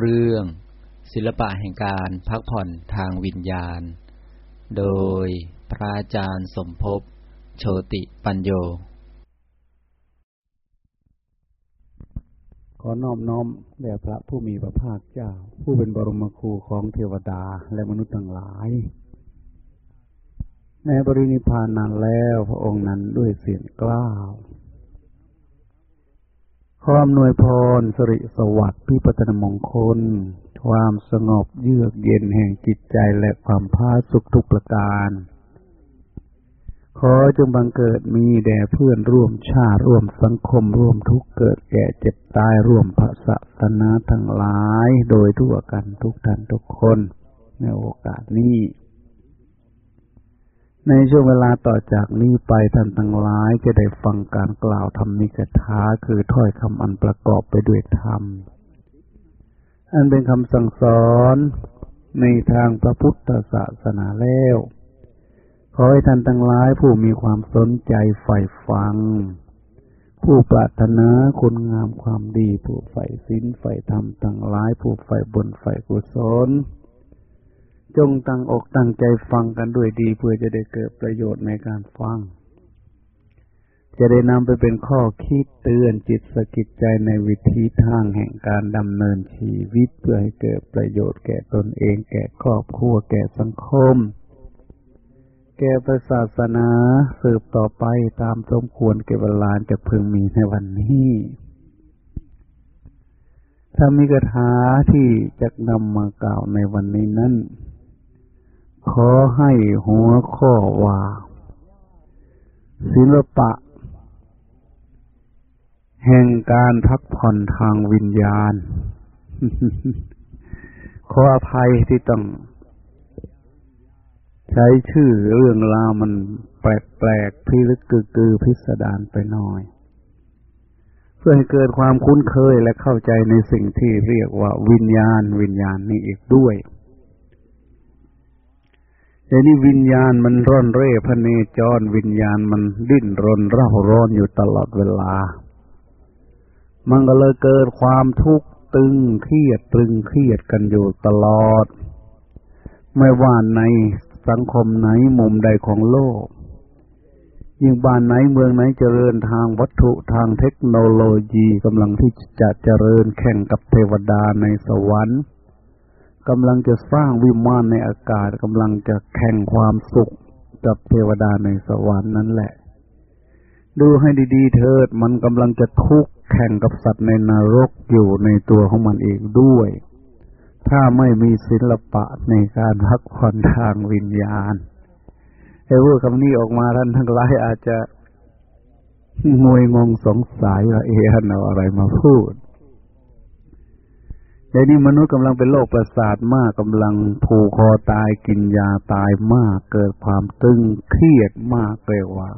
เรื่อง ศิลปะแห่งการพักผ่อนทางวิญญาณ โดยพระอาจารย์สมภพโชติปัญโย ขอนอบน้อมแด่พระผู้มีพระภาคเจ้า ผู้เป็นบรมครูของเทวดาและมนุษย์ทั้งหลายแม้บรินิพานนานแล้วพระองค์นั้นด้วยเสียงกล้าว ความนวยพรสริสวัสดิ์พิพัฒนมงคล ความสงบเยือกเย็นแห่งจิตใจและความพาสุขทุกประการ ขอจงบังเกิดมีแด่เพื่อนร่วมชาติร่วมสังคมร่วมทุกเกิดแก่เจ็บตายร่วมพระศาสนาทั้งหลาย โดยทั่วกันทุกท่านทุกคน ในโอกาสนี้ ในช่วงเวลาต่อจากนี้ไปท่านทั้งหลายจะได้ฟังการกล่าวธรรมิกถาคือถ้อยคำอันประกอบไปด้วยธรรม อันเป็นคำสั่งสอนในทางพระพุทธศาสนาแล้ว ขอให้ท่านทั้งหลายผู้มีความสนใจใฝ่ฟัง ผู้ปรารถนาคุณงามความดี ผู้ใฝ่ศีลใฝ่ธรรมทั้งหลายผู้ใฝ่บุญใฝ่กุศล จงตั้งอกตั้งใจฟังกันด้วยดีเพื่อจะได้เกิดประโยชน์ในการฟัง จะได้นำไปเป็นข้อคิดเตือนจิตสกิดใจในวิธีทางแห่งการดำเนินชีวิตเพื่อให้เกิดประโยชน์แก่ตนเอง แก่ครอบครัวแก่สังคม แก่ศาสนาสืบต่อไปตามสมควรเก็บเวลาจะพึงมีในวันนี้ถ้ามีกถาที่จะนำมากล่าวในวันนี้นั้น ขอให้หัวข้อว่า ศิลปะ แห่งการพักผ่อนทางวิญญาณ ขออภัยที่ต้อง ใช้ชื่อเรื่องราวมันแปลกๆพิลึกกือพิสดารไปหน่อย เพื่อให้เกิดความคุ้นเคยและเข้าใจในสิ่งที่เรียกว่าวิญญาณ วิญญาณนี้อีกด้วย แต่นี่วิญญาณมันร่อนเร่พเนจรวิญญาณมันดิ้นรนเร่าร้อนอยู่ตลอดเวลา มันก็เลยเกิดความทุกข์ตึงเครียดตรึงเครียดกันอยู่ตลอด ไม่ว่าในสังคมไหนมุมใดของโลก ยิ่งบ้านไหนเมืองไหนเจริญทางวัตถุทางเทคโนโลยีกำลังที่จะเจริญแข่งกับเทวดาในสวรรค์ กำลังจะสร้างวิมานในอากาศกำลังจะแข่งความสุขกับเทวดาในสวรรค์นั่นแหละ ดูให้ดีๆ เถิดมันกำลังจะทุกข์แข่งกับสัตว์ในนรกอยู่ในตัวของมันเองด้วย ถ้าไม่มีศิลปะในการพักผ่อนทางวิญญาณไอ้พูดคำนี้ออกมาท่านทั้งหลายอาจจะงวยงงสงสัยว่าเออเอาอะไรมาพูด แต่นี้มนุษย์กำลังเป็นโรคประสาทมากกำลังผูกคอตายกินยาตายมาก เกิดความตึงเครียดมากเปลว่า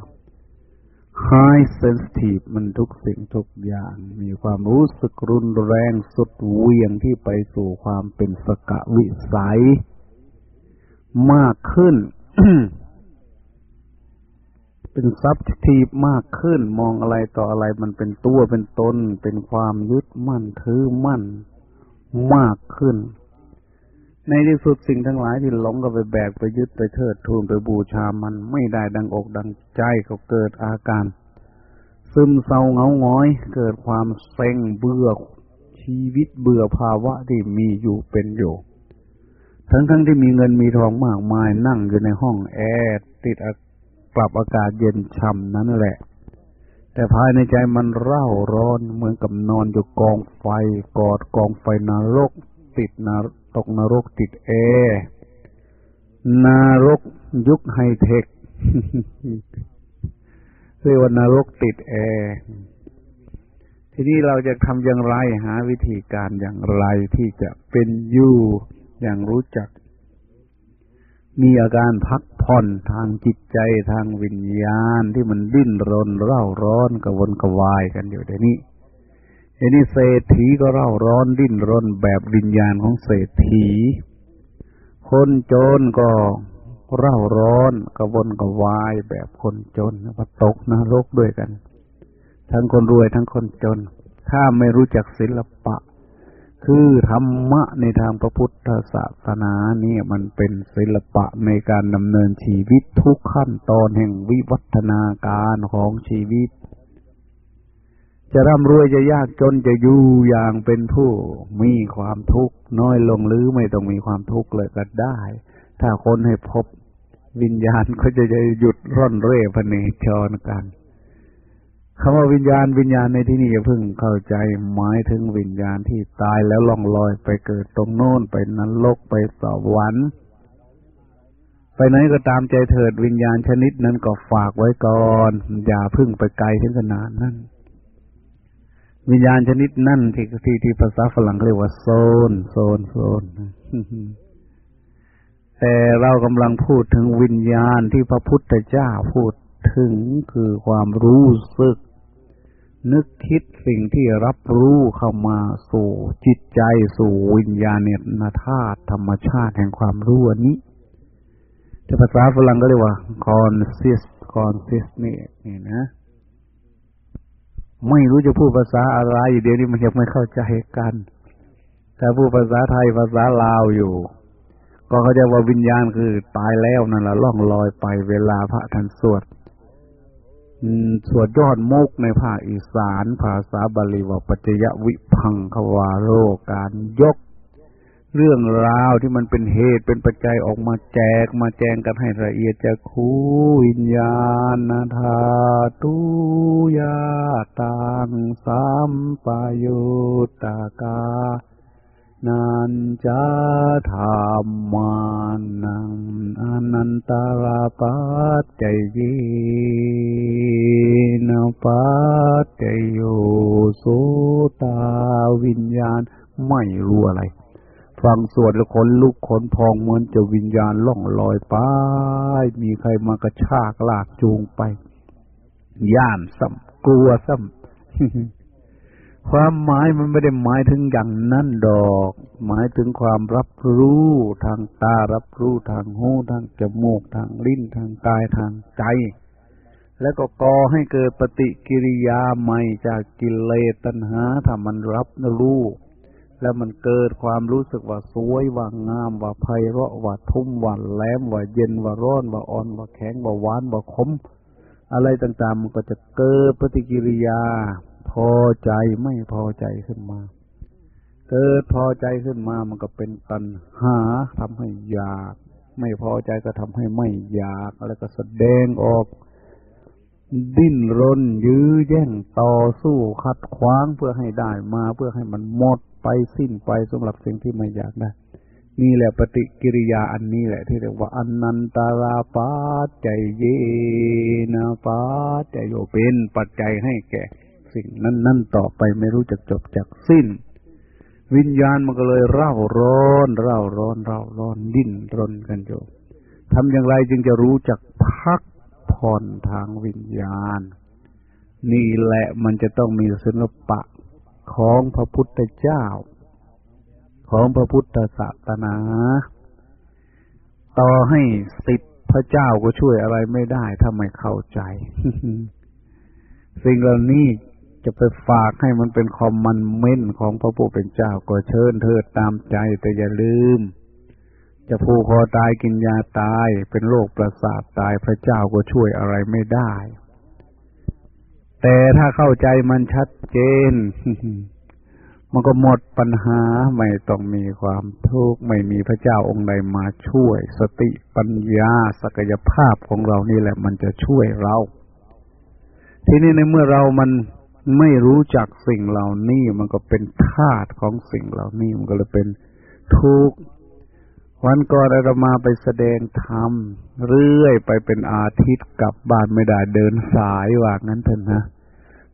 high sensitive มันทุกสิ่งทุกอย่าง มีความรู้สึกรุนแรงสุดเวียงที่ไปสู่ความเป็นสกะวิสัย มากขึ้น เป็นซับทีฟมากขึ้น มองอะไรต่ออะไรมันเป็นตัวเป็นตน เป็นความยึดมั่นถือมั่น มากขึ้น ในที่สุดสิ่งทั้งหลายที่หลงก็ไปแบกไปยึดไปเทิดทูนไปบูชามันไม่ได้ดังอกดังใจก็เกิดอาการ ซึมเศร้าเงาง้อย เกิดความเซ็งเบื่อชีวิตเบื่อภาวะที่มีอยู่เป็นอยู่ทั้งทั้งที่มีเงินมีทองมากมายนั่งอยู่ในห้องแอร์ติดปรับอากาศเย็นช่ำนั้นแหละ แต่ภายในใจมันเร่าร้อนเหมือนกับนอนอยู่กองไฟกอดกองไฟนรก ติดนรตกนรกติดแอร์นรกยุคไฮเทคเรียกว่านรกติดแอร์ทีนี้เราจะทำอย่างไรหาวิธีการอย่างไรที่จะเป็นอยู่อย่างรู้จัก มีอาการพักผ่อนทางจิตใจทางวิญญาณที่มันดิ้นรนเร่าร้อนกระวนกระวายกันอยู่เดี๋ยวนี้เดี๋ยวนี้เศรษฐีก็เร่าร้อนดิ้นรนแบบวิญญาณของเศรษฐี คนจนก็เร่าร้อนกระวนกระวายแบบคนจนว่าตกนรกด้วยกัน ทั้งคนรวยทั้งคนจน ถ้าไม่รู้จักศิลปะ คือธรรมะในทางพระพุทธศาสนาเนี่ยมันเป็นศิลปะในการดำเนินชีวิตทุกขั้นตอนแห่งวิวัฒนาการของชีวิต จะร่ำรวยจะยากจนจะอยู่อย่างเป็นผู้มีความทุกข์น้อยลงหรือไม่ต้องมีความทุกข์เลยก็ได้ ถ้าคนให้พบวิญญาณก็จะจะหยุดร่อนเร่พเนจรกัน คำว่าวิญญาณวิญญาณในที่นี้อย่าเพิ่งเข้าใจหมายถึงวิญญาณที่ตายแล้วล่องลอยไปเกิดตรงโน้นไปนรกไปสวรรค์ไปไหนก็ตามใจเถิดวิญญาณชนิดนั้นก็ฝากไว้ก่อน อย่าพึ่งไปไกลถึงขนาดนั้นวิญญาณชนิดนั่นที่ที่ที่ภาษาฝรั่งเรียกว่าโซน โซนโซนแต่เรากำลังพูดถึงวิญญาณที่พระพุทธเจ้าพูดถึงคือความรู้สึก นึกคิดสิ่งที่รับรู้เข้ามาสู่จิตใจสู่วิญญาณเนตนาธาตุธรรมชาติแห่งความรู้อันนี้แต่ภาษาฝรั่งก็เรียกว่า conscious consis นี่นี่นะ ไม่รู้จะพูดภาษาอะไรเดี๋ยวนี้มันยังไม่เข้าใจกัน แต่พูดภาษาไทยภาษาลาวอยู่ ก็เขาจะว่าวิญญาณคือตายแล้วนั่นแหละล่องลอยไปเวลาพระท่านสวด สวดยอดมุกในภาคอีสาน ภาษาบาลีว่าปัจจยวิพังควาโรการยก เรื่องราวที่มันเป็นเหตุเป็นปัจจัยออกมาแจกมาแจงกันให้ละเอียดจะคูวิญญาณธาตุยาตังสัมปยุตตากา นันจะธรรมานังอนันตาราปัจจเยนปัจจโยสุตาวิญญาณไม่รู้อะไร ฟังสวดแล้วขนลุกขนพองเหมือนจะวิญญาณล่องลอยไป มีใครมากระชากลากจูงไป ย่านซ้ำกลัวซ้ำ ความหมายมันไม่ได้หมายถึงอย่างนั้นดอก หมายถึงความรับรู้ทางตารับรู้ทางหูทางจมูกทางลิ้นทางกายทางใจ แล้วก็ก่อให้เกิดปฏิกิริยาใหม่จากกิเลสตัณหาถ้ามันรับรู้แล้วมันเกิดความรู้สึกว่าสวยว่างามว่าไพเราะว่าทุ่มว่าแหลมว่าเย็นว่าร้อนว่าอ่อนว่าแข็งว่าหวานว่าขมอะไรต่างๆมันก็จะเกิดปฏิกิริยา พอใจไม่พอใจขึ้นมา เกิดพอใจขึ้นมามันก็เป็นตัณหาทำให้อยาก ไม่พอใจก็ทำให้ไม่อยาก แล้วก็แสดงออก ดิ้นรน ยื้อแย่งต่อสู้ขัดขวางเพื่อให้ได้มาเพื่อให้มันหมดไปสิ้นไปสำหรับสิ่งที่ไม่อยากได้นี่แหละปฏิกิริยาอันนี้แหละ ที่เรียกว่าอนันตาราปาใจเยนาปาใจโยเป็นปัจจัยให้แก่ สิ่ง นั้นนั่นต่อไปไม่รู้จักจบจากสิ้น วิญญาณมันก็เลยเร่าร้อน เร่าร้อนเร่าร้อนดิ้นรนกันอยู่ทำอย่างไรจึงจะรู้จักพักผ่อนทางวิญญาณ นี่แหละมันจะต้องมีศิลปะของพระพุทธเจ้า ของพระพุทธศาสนา ต่อให้สิบพระเจ้าก็ช่วยอะไรไม่ได้ถ้าไม่เข้าใจ สิ่งเหล่านี้ จะไปฝากให้มันเป็นคอมมันเม้นของพระผู้เป็นเจ้าก็เชิญเถิดตามใจแต่อย่าลืม จะผูกคอตายกินยาตายเป็นโรคประสาทตายพระเจ้าก็ช่วยอะไรไม่ได้ แต่ถ้าเข้าใจมันชัดเจน มันก็หมดปัญหาไม่ต้องมีความทุกข์ไม่มีพระเจ้าองค์ใดมาช่วย สติปัญญาศักยภาพของเรานี่แหละ มันจะช่วยเรา ทีนี้ในเมื่อเรามัน ไม่รู้จักสิ่งเหล่านี้มันก็เป็นธาตุของสิ่งเหล่านี้มันก็เลยเป็นทุกข์วันก่อนเรามาไปแสดงธรรมเรื่อยไปเป็นอาทิตย์กลับบ้านไม่ได้เดินสายว่างั้นเถอะนะ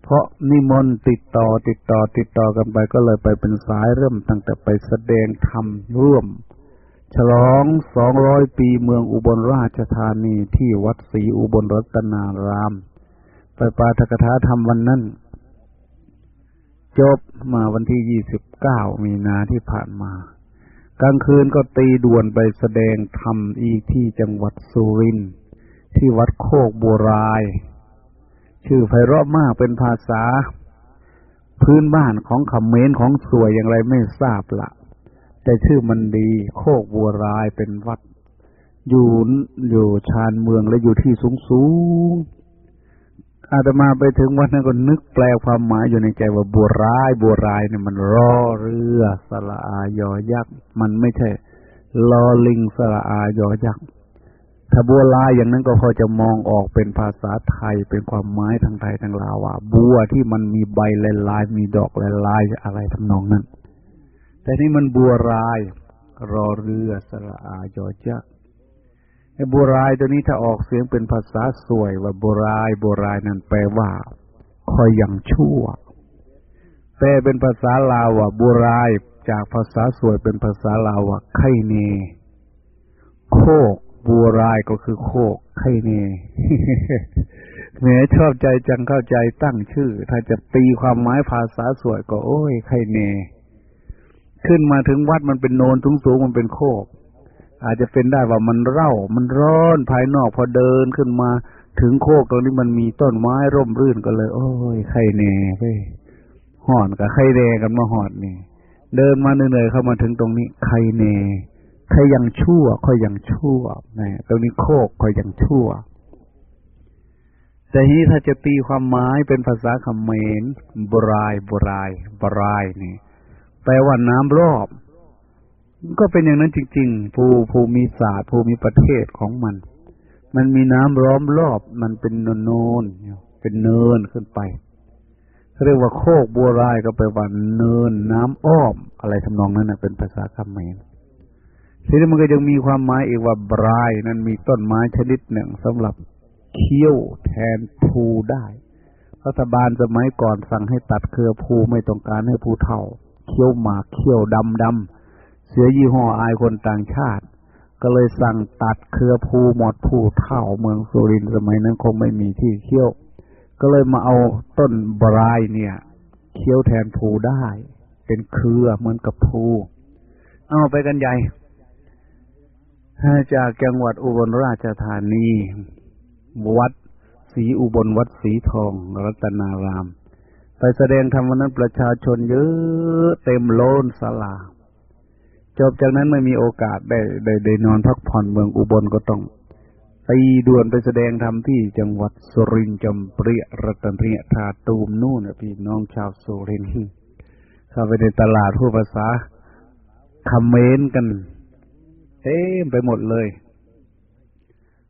เพราะนิมนต์ติดต่อติดต่อติดต่อกันไปก็เลยไปเป็นสายเริ่มตั้งแต่ไปแสดงธรรมร่วม ฉลองสองร้อยปีเมืองอุบลราชธานีที่วัดศรีอุบลรัตนาราม ไปปาทกถาธรรมวันนั้น จบมาวันที่ยี่สิบเก้ามีนาที่ผ่านมา กลางคืนก็ตีด่วนไปแสดงธรรมอีกที่จังหวัดสุรินทร์ที่วัดโคกบัวราย ชื่อไพเราะมากเป็นภาษา พื้นบ้านของขมเมนของสวยอย่างไรไม่ทราบละแต่ชื่อมันดีโคกบัวรายเป็นวัด อยู่อยู่ชานเมืองและอยู่ที่สูงสูง อาตมาไปถึงวัดนั้นก็นึกแปลความหมายอยู่ในใจว่าบัวร้ายบัวร้ายเนี่ยมันรอเรือสละอายอยักษ์มันไม่ใช่ลอลิงสละอายอยักษ์ถ้าบัวลายอย่างนั้นก็พอจะมองออกเป็นภาษาไทยเป็นความหมายทางไทยทางลาวว่าบัวที่มันมีใบลายมีดอกลายอะไรทำนองนั้น แต่นี่มันบัวราย รอเรือสระอายอยักษ์ ไอ้บรายตัวนี้ถ้าออกเสียงเป็นภาษาสวยว่าบรายบรายนั่นแปลว่า คอยยังชั่วแปลเป็นภาษาลาวว่าบัวรายจากภาษาสวยเป็นภาษาลาวว่าไข่เนโคกบัวรายก็คือโคกไข่เนแหมชอบใจจังเข้าใจตั้งชื่อ ถ้าจะตีความหมายภาษาสวยก็โอ้ยไข่เน ขึ้นมาถึงวัดมันเป็นโนนสูงสูงมันเป็นโคก อาจจะเป็นได้ว่ามันเร่า มันร้อนภายนอกพอเดินขึ้นมา ถึงโคกตรงนี้มันมีต้นไม้ร่มรื่นก็เลย โอ้ยไข่เนไปห่อนกับไข่แดงกันมาหอดนี่เดินมาเหนื่อยๆเข้ามาถึงตรงนี้ไข่เนใครยังชั่วค่อยยังชั่วนะตรงนี้โคกค่อยยังชั่ว แต่ทีนี้ถ้าจะตีความหมายเป็นภาษาคำเขมรบรายบรายบรายนี่แปลว่าน้ำรอบ ก็เป็นอย่างนั้นจริงๆ ภูภูมิศาสตร์ภูมิประเทศของมัน มันมีน้ำล้อมรอบ มันเป็นโนนเป็นเนินขึ้นไป เรียกว่าโคกบัวรายก็ไปว่าเนินน้ำอ้อม อะไรทำนองนั้นนะเป็นภาษาคำเขมรทีนี้มันก็ยังมีความหมายอีกว่าบรายนั้นมีต้นไม้ชนิดหนึ่งสำหรับเคี้ยวแทนภูได้รัฐบาลสมัยก่อนสั่งให้ตัดเครือภูไม่ต้องการให้ภูเท่าเคี้ยวหมากเคี้ยวดำดำ เสียยี่ห้ออายคนต่างชาติ ก็เลยสั่งตัดเครือภูหมดภูเท่าเมืองสุรินสมัยนั้นคงไม่มีที่เคี้ยว ก็เลยมาเอาต้นบรายเนี่ยเคี้ยวแทนภูได้ เป็นเครือเหมือนกับภูเอาไปกันใหญ่จากจังหวัดอุบลราชธานีวัดศรีอุบลวัดศรีทอง รัตนาราม ไปแสดงธรรมวันนั้นประชาชนเยอะเต็มโลนศาลา จบจากนั้นไม่มีโอกาสได้ได้ได้นอนพักผ่อนเมืองอุบลก็ต้องตีด่วนไปแสดงธรรมที่จังหวัดสุรินทร์จำเปรียรัตนเรียธาตูมนู่นพี่น้องชาวสุรินทร์เข้าไปในตลาดผู้ภาษาคำเมนกันเต็มไปหมดเลย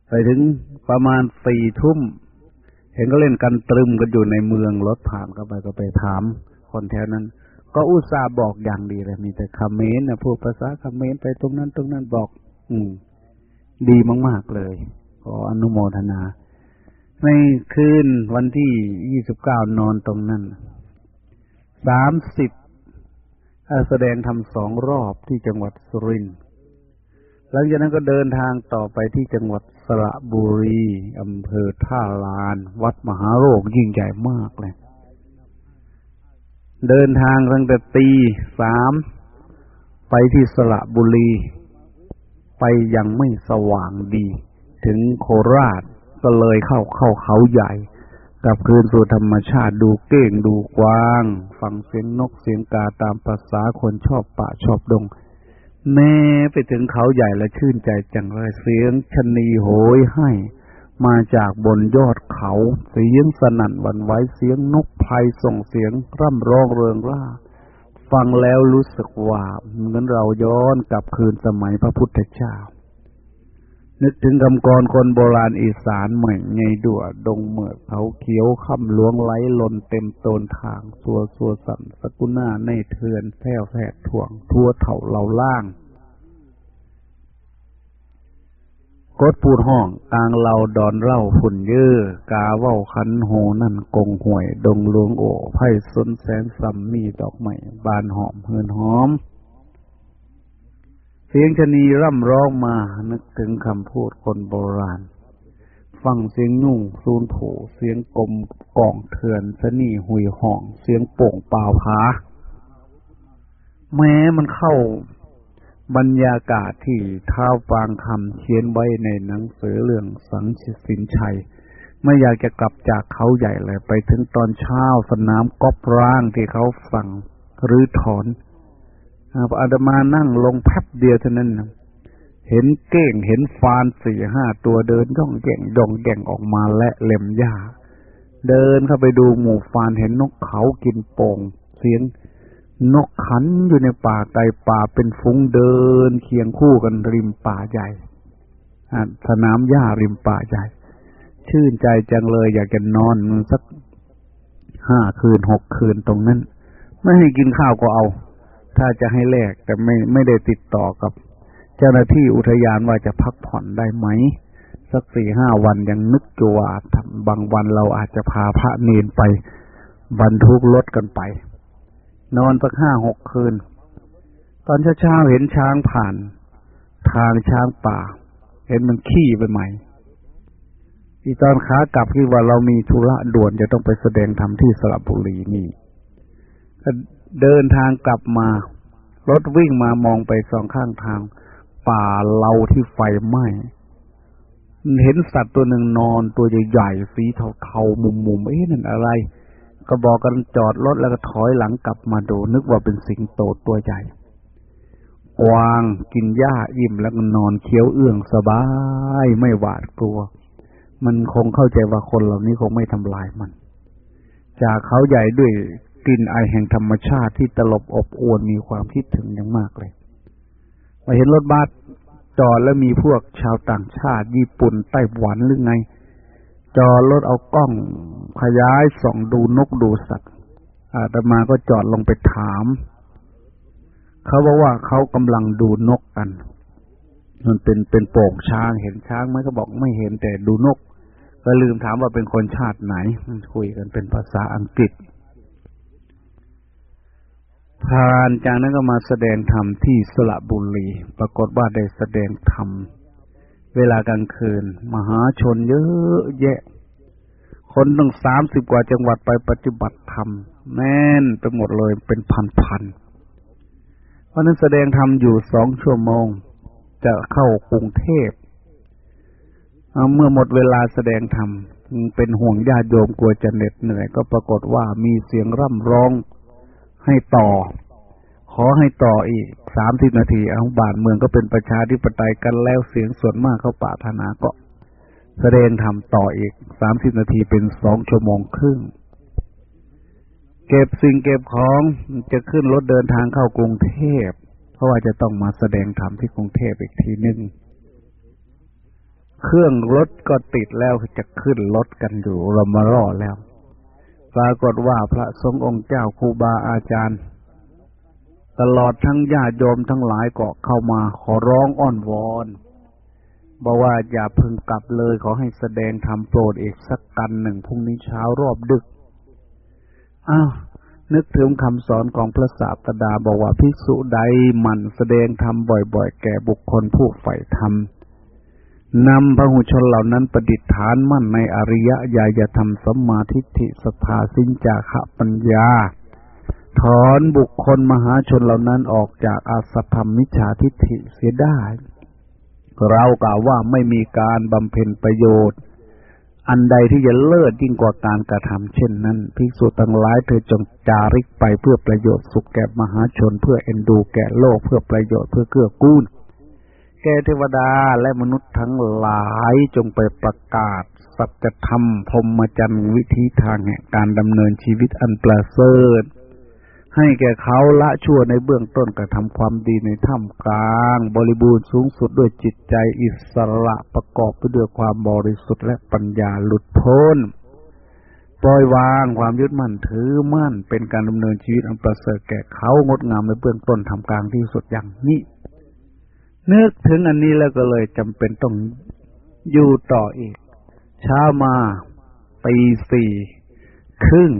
ไปถึงประมาณสี่ทุ่ม เห็นก็เล่นกันตรึมกันอยู่ในเมืองรถผ่านเข้าไปก็ไปถามคนแถวนั้น ก็อุตส่าห์บอกอย่างดีเลยมีแต่คำเมนนะพูดภาษาคำเมนไปตรงนั้น ตรงนั้นบอก อืม ดีมาก ๆ เลยขออนุโมทนา ในคืนวันที่ยี่สิบเก้านอนตรงนั้นสามสิบแสดงทำสองรอบที่จังหวัดสุรินทร์หลังจากนั้นก็เดินทางต่อไปที่จังหวัดสระบุรีอำเภอท่าลาน วัดมหาโรคยิ่งใหญ่มากเลย เดินทางตั้งแต่ตีสามไปที่สระบุรี ไปยังไม่สว่างดี ถึงโคราชก็เลยเข้าเข้าเขาใหญ่กลับคืนสู่ธรรมชาติดูเก้งดูกวาง ฟังเสียงนกเสียงกาตามภาษาคนชอบป่าชอบดง แม่ไปถึงเขาใหญ่และชื่นใจจังเลยเสียงชนีโหยให้ มาจากบนยอดเขา เสียงสนั่นวันไว้เสียงนกไพรส่งเสียงร่ำร้องเริงร่า ฟังแล้วรู้สึกว่าเหมือนเราย้อนกลับคืนสมัยพระพุทธเจ้า นึกถึงคำกรคนโบราณอีสานใหม่งไงดัวดงเมือกเขาเขียวค่ำหลวงไหลลนเต็มโตนทางสัวสัวสันสกุณาในเทือนแผ่วแผดถ่วง ทั่วเถ่าเหล่าล่าง กดปูดห้อง กลางเราดอนเล่าฝุ่นเยื้อกาเว้าคันโหนั่นกงห่วย ดงลวงโอไพ่สนแสนสัมมีดอกใหม่บานหอมเฮือนหอม เสียงชนีร่ำร้องมานึกถึงคำพูดคนโบราณ ฟังเสียงนุ่งซูนโถเสียงกลมกล่องเถื่อนสนีหุยห่อง เสียงโป่งเปล่าผาแม้มันเข้า บรรยากาศที่ท้าวปางคำเขียนไว้ในหนังสือเรื่องสังชิสินชัย ไม่อยากจะกลับจากเขาใหญ่เลย ไปถึงตอนเช้าสนามกอบร้างที่เขาสั่งหรือถอนอาดมานั่งลงแป๊บเดียวเท่านั้นนะเห็นเก้งเห็นฟานสี่ห้าตัวเดินย่องแก่งย่องแก่งออกมาและเล็มหญ้า เดินเข้าไปดูหมู่ฟานเห็นนกเขากินโป่งเสียง นกขันอยู่ในป่าไก่ป่าเป็นฟุ้งเดิน เคียงคู่กันริมป่าใหญ่สนามหญ้าริมป่าใหญ่ ชื่นใจจังเลยอยากจะนอนสักห้าคืนหกคืนตรงนั้น ไม่ให้กินข้าวก็เอา ถ้าจะให้แลกแต่ไม่ไม่ได้ติดต่อกับ เจ้าหน้าที่อุทยานว่าจะพักผ่อนได้ไหม สักสี่ห้าวันยังนึกจัวบางวันเราอาจจะพาพระเนนไป บรรทุกรถกันไป นอนสักห้าหกคืน ตอนเช้าๆเห็นช้างผ่าน ทางช้างป่า เห็นมันขี้ไปใหม่ อีตอนขากลับที่ว่าเรามีธุระด่วนจะต้องไปแสดงธรรมที่สระบุรีนี่ก็เดินทางกลับมา รถวิ่งมามองไปสองข้างทาง ป่าเราที่ไฟไหม้เห็นสัตว์ตัวหนึ่งนอนตัวใหญ่ๆสีเทาๆมุมๆเอ๊ะนั่นอะไร ก็บอกกันจอดรถแล้วก็ถอยหลังกลับมาดู นึกว่าเป็นสิงโตตัวใหญ่กวางกินหญ้าอิ่มแล้วก็นอนเคี้ยวเอื้องสบายไม่หวาดกลัว มันคงเข้าใจว่าคนเหล่านี้คงไม่ทำลายมัน จากเขาใหญ่ด้วยกลิ่นไอแห่งธรรมชาติที่ตลบอบอวนมีความคิดถึงอย่างมากเลยมาเห็นรถบัสจอดแล้วมีพวกชาวต่างชาติ ญี่ปุ่นไต้หวันหรือไง จอดรถเอากล้องขยายส่องดูนกดูสัตว์อาตมาก็จอดลงไปถาม เขาบอกว่าเขากำลังดูนกกัน มันเป็นเป็นโป่งช้างเห็นช้างไหมเขาบอกไม่เห็นแต่ดูนก ก็ลืมถามว่าเป็นคนชาติไหนคุยกันเป็นภาษาอังกฤษผ่านจากนั้นก็มาแสดงธรรมที่สระบุรี ปรากฏว่าได้แสดงธรรมเวลากลางคืน มหาชนเยอะแยะ คนตั้งสามสิบกว่าจังหวัดไปปฏิบัติธรรมแน่นไปหมดเลยเป็นพันๆเพราะนั้นแสดงธรรมอยู่สองชั่วโมง จะเข้ากรุงเทพเมื่อหมดเวลาแสดงธรรมเป็นห่วงญาติโยมกลัวจะเหน็ดเหนื่อย ก็ปรากฏว่ามีเสียงร่ำร้องให้ต่อ ขอให้ต่ออีกสามสิบนาทีเอาบานเมืองก็เป็นประชาธิปไตยกันแล้วเสียงส่วนมากเขาปาถนาก็ แสดงทำต่ออีกสามสิบนาทีเป็นสองชั่วโมงครึ่ง เก็บสิ่งเก็บของจะขึ้นรถเดินทางเข้ากรุงเทพ เพราะว่าจะต้องมาแสดงธรรมที่กรุงเทพอีกทีหนึ่งเครื่องรถก็ติดแล้วจะขึ้นรถกันอยู่เรามารอแล้ว ปรากฏว่าพระสงฆ์องค์เจ้าครูบาอาจารย์ ตลอดทั้งญาติโยมทั้งหลายก็เข้ามาขอร้องอ้อนวอน บอกว่าอย่าพึงกลับเลยขอให้แสดงธรรมโปรดอีกสักกันหนึ่งพรุ่งนี้เช้ารอบดึก อ้าวนึกถึงคำสอนของพระศาสดาบอกว่าภิกษุใดหมั่นแสดงธรรมบ่อยๆ แก่บุคคลผู้ใฝ่ธรรมนำพระหุชนเหล่านั้นประดิษฐานมั่นในอริยญาณธรรมสมาธิิสภาสินจาขปัญญา ถอนบุคคลมหาชนเหล่านั้นออกจากอาสธรรมมิจฉาทิฏฐิเสียได้ เรากล่าวว่าไม่มีการบำเพ็ญประโยชน์ อันใดที่จะเลิศยิ่งกว่าการกระทำเช่นนั้นภิกษุทั้งหลายเธอจงจาริกไปเพื่อประโยชน์สุขแก่มหาชน เพื่อเอ็นดูแก่โลกเพื่อประโยชน์เพื่อเกื้อกูลแก่เทวดาและมนุษย์ทั้งหลายจงไปประกาศ สัจธรรมพรมจรรย์วิธีทางแห่งการดำเนินชีวิตอันประเสริฐ ให้แก่เขาละชั่วในเบื้องต้นกระทำความดีในถ้ำกลาง บริบูรณ์สูงสุดด้วยจิตใจอิสระประกอบไปด้วยความบริสุทธิ์และปัญญาหลุดพ้น ปล่อยวางความยึดมั่นถือมั่น เป็นการดำเนินชีวิตอันประเสริฐแก่เขางดงามในเบื้องต้นทำกลางที่สุดอย่างนี้นึกถึงอันนี้แล้วก็เลยจำเป็นต้องอยู่ต่ออีก เช้ามาตีสี่ครึ่ง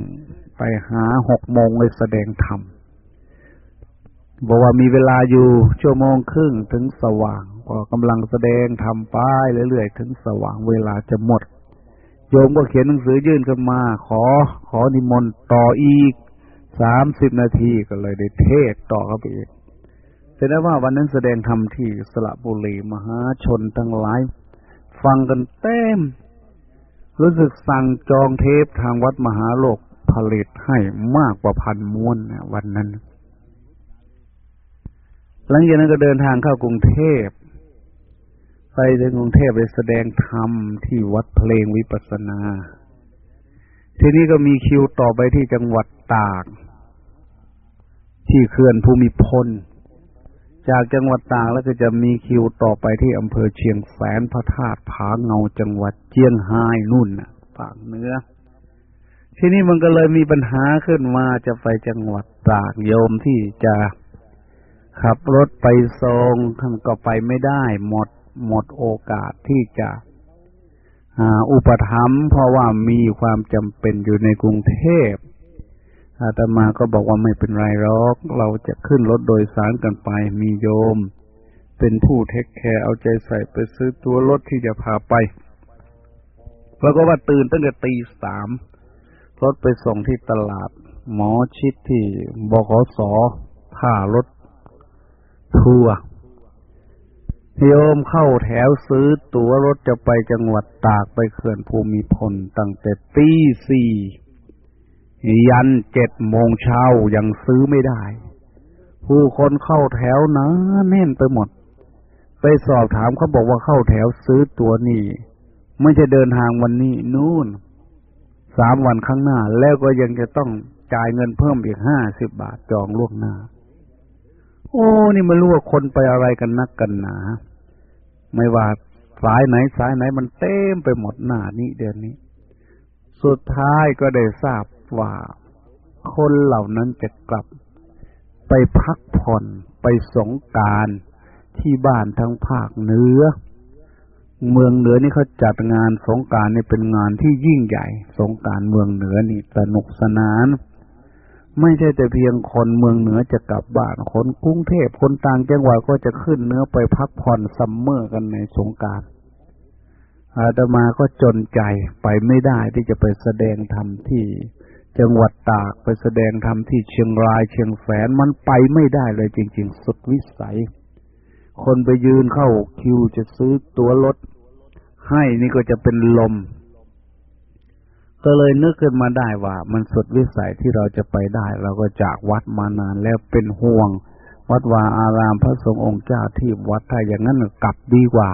ไปหาหกโมงเลยแสดงธรรมบอกว่ามีเวลาอยู่ชั่วโมงครึ่งถึงสว่างก็กำลังแสดงทำป้ายเรื่อยๆถึงสว่างเวลาจะหมด โยมก็เขียนหนังสือยื่นขึ้นมา ขอขอนิมนต์ต่ออีกสามสิบนาทีก็เลยได้เทศต่อเข้าไปอีกแสดงว่าวันนั้นแสดงธรรมที่สระบุรีมหาชนทั้งหลาย ฟังกันเต็ม รู้สึกสั่งจองเทปทางวัดมหาโลก ผลิตให้มากกว่าพันม้วนวันนั้น หลังจากนั้นก็เดินทางเข้ากรุงเทพ ไปถึงกรุงเทพไปแสดงธรรมที่วัดเพลงวิปัสนา ทีนี้ก็มีคิวต่อไปที่จังหวัดตาก ที่เขื่อนภูมิพล จากจังหวัดตากแล้วก็จะมีคิวต่อไปที่อำเภอเชียงแสนพระธาตุผาเงาจังหวัดเจียงไฮ้นู่นน่ะปากเนื้อ ทีนี้มันก็เลยมีปัญหาขึ้นมาจะไปจังหวัดตากโยมที่จะขับรถไปทรงท่านก็ไปไม่ได้ หมดหมดโอกาสที่จะอุปถัมภ์เพราะว่ามีความจำเป็นอยู่ในกรุงเทพอาตมาก็บอกว่าไม่เป็นไรหรอก เราจะขึ้นรถโดยสารกันไปมีโยม เป็นผู้เทคแคร์เอาใจใส่ไปซื้อตัวรถที่จะพาไป แล้วก็ว่าตื่นตั้งแต่ตีสาม รถไปส่งที่ตลาด หมอชิดที่บขสท่ารถทัวร์โยมเข้าแถวซื้อตั๋วรถจะไปจังหวัดตากไปเขื่อนภูมิพลตั้งแต่ตีสี่ยันเจ็ดโมงเช้ายังซื้อไม่ได้ ผู้คนเข้าแถวนะแน่นไปหมด ไปสอบถามเขาบอกว่าเข้าแถวซื้อตั๋วนี่ ไม่จะเดินทางวันนี้นู่น สามวันข้างหน้า แล้วก็ยังจะต้องจ่ายเงินเพิ่มอีกห้าสิบบาทจองล่วงหน้า โอ้ นี่ไม่รู้ว่าคนไปอะไรกันนักกันหนา ไม่ว่าสายไหนสายไหนมันเต็มไปหมดหน้านี้เดือนนี้ สุดท้ายก็ได้ทราบว่าคนเหล่านั้นจะกลับ ไปพักผ่อนไปสงการที่บ้านทั้งภาคเหนือ เมืองเหนือนี่เขาจัดงานสงการนี่เป็นงานที่ยิ่งใหญ่ สงการเมืองเหนือนี่สนุกสนาน ไม่ใช่แต่เพียงคนเมืองเหนือจะกลับบ้านคนกรุงเทพคนต่างจังหวัดก็จะขึ้นเนื้อไปพักผ่อนซัมเมอร์กันในสงการอาตมาก็จนใจไปไม่ได้ที่จะไปแสดงธรรมที่จังหวัดตากไปแสดงธรรมที่เชียงรายเชียงแสนมันไปไม่ได้เลยจริง ๆ สุดวิสัย คนไปยืนเข้าคิวจะซื้อตั๋วรถ ให้นี่ก็จะเป็นลม ก็เลยนึกขึ้นมาได้ว่า มันสุดวิสัยที่เราจะไปได้ เราก็จากวัดมานานแล้วเป็นห่วง วัดวาอารามพระสงฆ์องค์เจ้าที่วัดถ้าอย่างนั้นกลับดีกว่า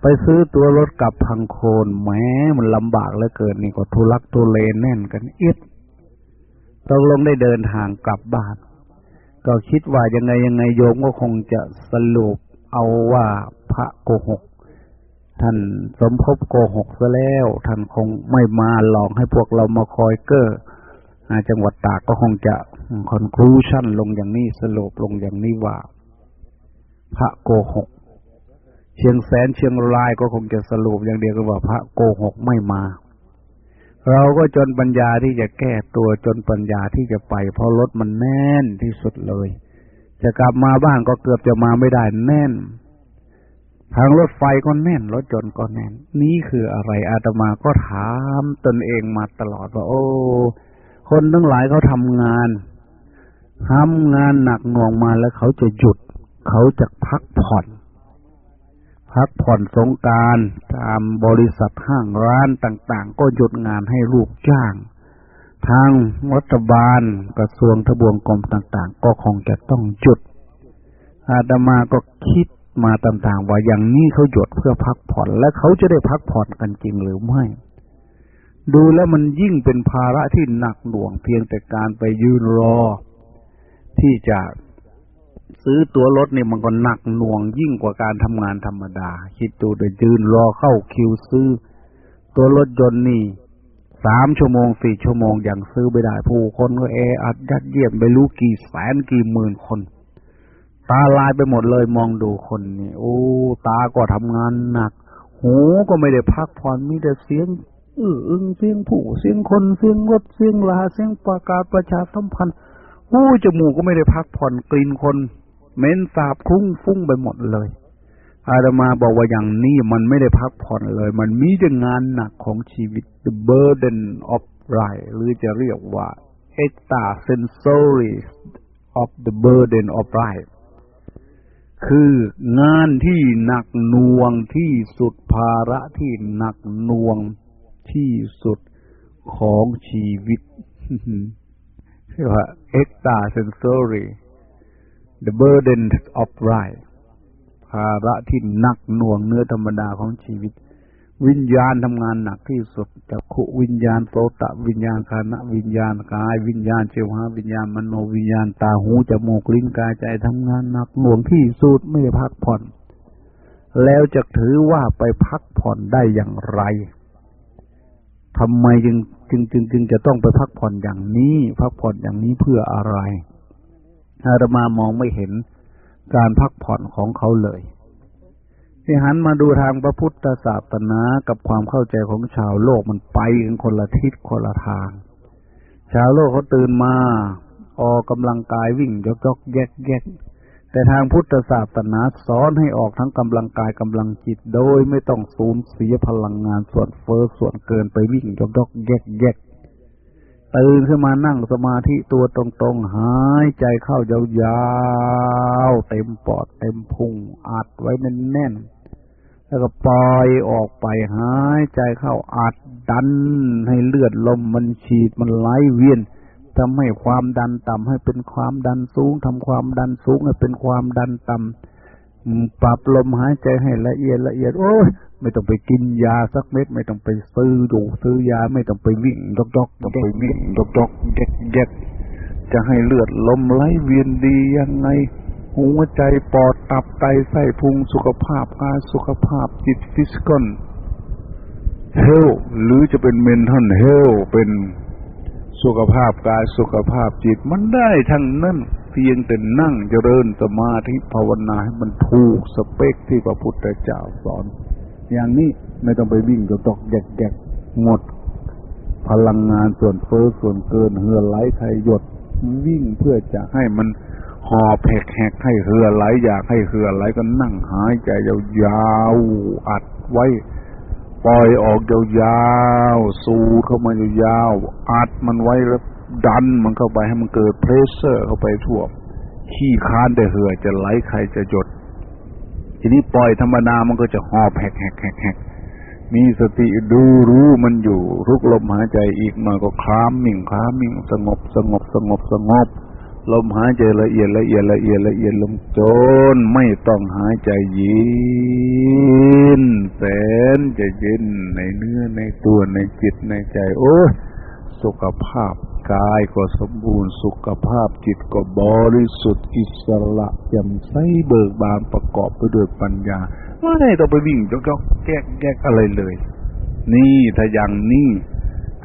ไปซื้อตัวรถกลับพังโคนแม้มันลำบากเหลือเกินนี่ก็ทุลักทุเลแน่นกันเอียดตกลงได้เดินทางกลับบ้าน ก็คิดว่ายังไงยังไงโยมก็คงจะสรุปเอาว่าพระโกหก ท่านสมภพโกหกซะแล้ว ท่านคงไม่มาหลอกให้พวกเรามาคอยเก้อจังหวัดตากก็คงจะคอนคลูชั่นลงอย่างนี้สรุปลงอย่างนี้ว่า พระโกหก เชียงแสนเชียงรายก็คงจะสรุปอย่างเดียวกันว่า พระโกหกไม่มา เราก็จนปัญญาที่จะแก้ตัวจนปัญญาที่จะไป เพราะรถมันแน่นที่สุดเลย จะกลับมาบ้านก็เกือบจะมาไม่ได้แน่น ทางรถไฟก็แน่นรถยนต์ก็แน่น นี่คืออะไรอาตมาก็ถามตนเองมาตลอดว่า โอ้ คนทั้งหลายเขาทำงานทำงานหนักหน่วงมาแล้วเขาจะหยุด เขาจะพักผ่อน พักผ่อนสงการตามบริษัทห้างร้านต่างๆ ก็หยุดงานให้ลูกจ้าง ทางรัฐบาลกระทรวงทบวงกรมต่าง ๆ ก็คงจะต้องหยุดอาตมาก็คิด มาต่างๆ ว่าอย่างนี้เขาหยุดเพื่อพักผ่อน และเขาจะได้พักผ่อนกันจริงหรือไม่ ดูแล้วมันยิ่งเป็นภาระที่หนักหน่วงเพียงแต่การไปยืนรอ ที่จะซื้อตัวรถเนี่ยมันก็หนักหน่วงยิ่งกว่าการทำงานธรรมดา คิดดูเดี๋ยวยืนรอเข้าคิวซื้อ ตัวรถยนต์นี่สามชั่วโมงสี่ชั่วโมงอย่างซื้อไม่ได้ผู้คนก็แออัดยัดเยียดไปรู้กี่แสนกี่หมื่นคน ตาลายไปหมดเลยมองดูคนนี่โอ้ ตาก็ทำงานหนัก หูก็ไม่ได้พักผ่อนมีแต่เสียงอื้ออึงเสียงผู้เสียงคนเสียงรถเสียงลาเสียงประกาศประชาสัมพันธ์โอ้จมูกก็ไม่ได้พักผ่อนกลิ่นคนเหม็นสาบคุ้งฟุ้งไปหมดเลย อาดมาบอกว่าอย่างนี้มันไม่ได้พักผ่อนเลย มันมีแต่งานหนักของชีวิต the burden of life หรือจะเรียกว่า extra sensory of the burden of life คืองานที่หนักหน่วงที่สุดภาระที่หนักหน่วงที่สุดของชีวิตเรียกว่า extra sensory the burden of life ภาระที่หนักหน่วงเนื้อธรรมดาของชีวิต วิญญาณทำงานหนักที่สุดจักขุวิญญาณโสตะวิญญาณคานะวิญญาณกาย วิญญาณเจวหาวิญญาณมโนวิญญาณตาหูจมูกลิ้นกายใจทำงานหนักหน่วงที่สุดไม่ได้พักผ่อน แล้วจะถือว่าไปพักผ่อนได้อย่างไรทำไมจึงจึงจึงจึงจะต้องไปพักผ่อนอย่างนี้ พักผ่อนอย่างนี้เพื่ออะไรอาตมามองไม่เห็นการพักผ่อนของเขาเลย ที่หันมาดูทางพระพุทธศาสนากับความเข้าใจของชาวโลกมันไปกันคนละทิศคนละทาง ชาวโลกเขาตื่นมาออกกำลังกายวิ่งยกยกแยกแยกแต่ทางพุทธศาสนาสอนให้ออกทั้งกำลังกายกำลังจิตโดยไม่ต้องสูญเสียพลังงานส่วนเฟอ้อส่วนเกินไปวิ่งยกยกแยกแยกตื่นขึ้นมานั่งสมาธิตัวตรงๆ หายใจเข้ายาวๆ เต็มปอดเต็มพุงอัดไว้แน่นๆ แล้วก็ปล่อยออกไปหายใจเข้าอัดดันให้เลือดลมมันฉีดมันไหลเวียนทำให้ความดันต่ำให้เป็นความดันสูงทำความดันสูงให้เป็นความดันต่ำปรับลมหายใจให้ละเอียดละเอียด โอ้ยไม่ต้องไปกินยาสักเม็ด ไม่ต้องไปซื้อดูซื้อยาไม่ต้องไปวิ่งดอกดอกต้องไปวิ่งดอกดอกแยกแยกจะให้เลือดลมไหลเวียนดียังไง หัวใจปอดตับไตไส้พุงสุขภาพกายสุขภาพจิตฟิสกอลเฮลหรือจะเป็นเมนทัลเฮลเป็นสุขภาพกายสุขภาพจิตมันได้ทั้งนั้นเพียงแต่นั่งเจริญสมาธิภาวนาให้มันถูกสเปคที่พระพุทธเจ้าสอน อย่างนี้ไม่ต้องไปวิ่งก็ตอกแยกแยกหมด พลังงานส่วนเฟอ้อส่วนเกินเหือไหลไทยหยดวิ่งเพื่อจะให้มัน หอบแหกแหกให้เหือไหลอยากให้เหือไหลก็นั่งหายใจยาวๆอัดไว้ ปล่อยออกยาวๆสูดเข้ามายาวๆอัดมันไว้แล้วดันมันเข้าไปให้มันเกิด pressure เข้าไปทั่วขี้ค้านแต่เหื่อจะไหลไคลจะหยด ทีนี้ปล่อยธรรมดามันก็จะหอบแหกแหกแหกแหกมีสติดูรู้มันอยู่ทุกลมหายใจอีกหน่อยก็ calming calming สงบสงบสงบสงบ ลมหายใจละเอียดละเอียดละเอียดละเอียดลงจนไม่ต้องหายใจยินแสนจะเย็นในเนื้อในตัวในจิตในใจ โอ้สุขภาพกายก็สมบูรณ์ สุขภาพจิตก็บริสุทธิ์อิสระแจ่มใสเบิกบานประกอบไปด้วยปัญญาไม่ได้ต้องไปวิ่งจอกๆแก้แก้อะไรเลย นี่ถ้าอย่างนี้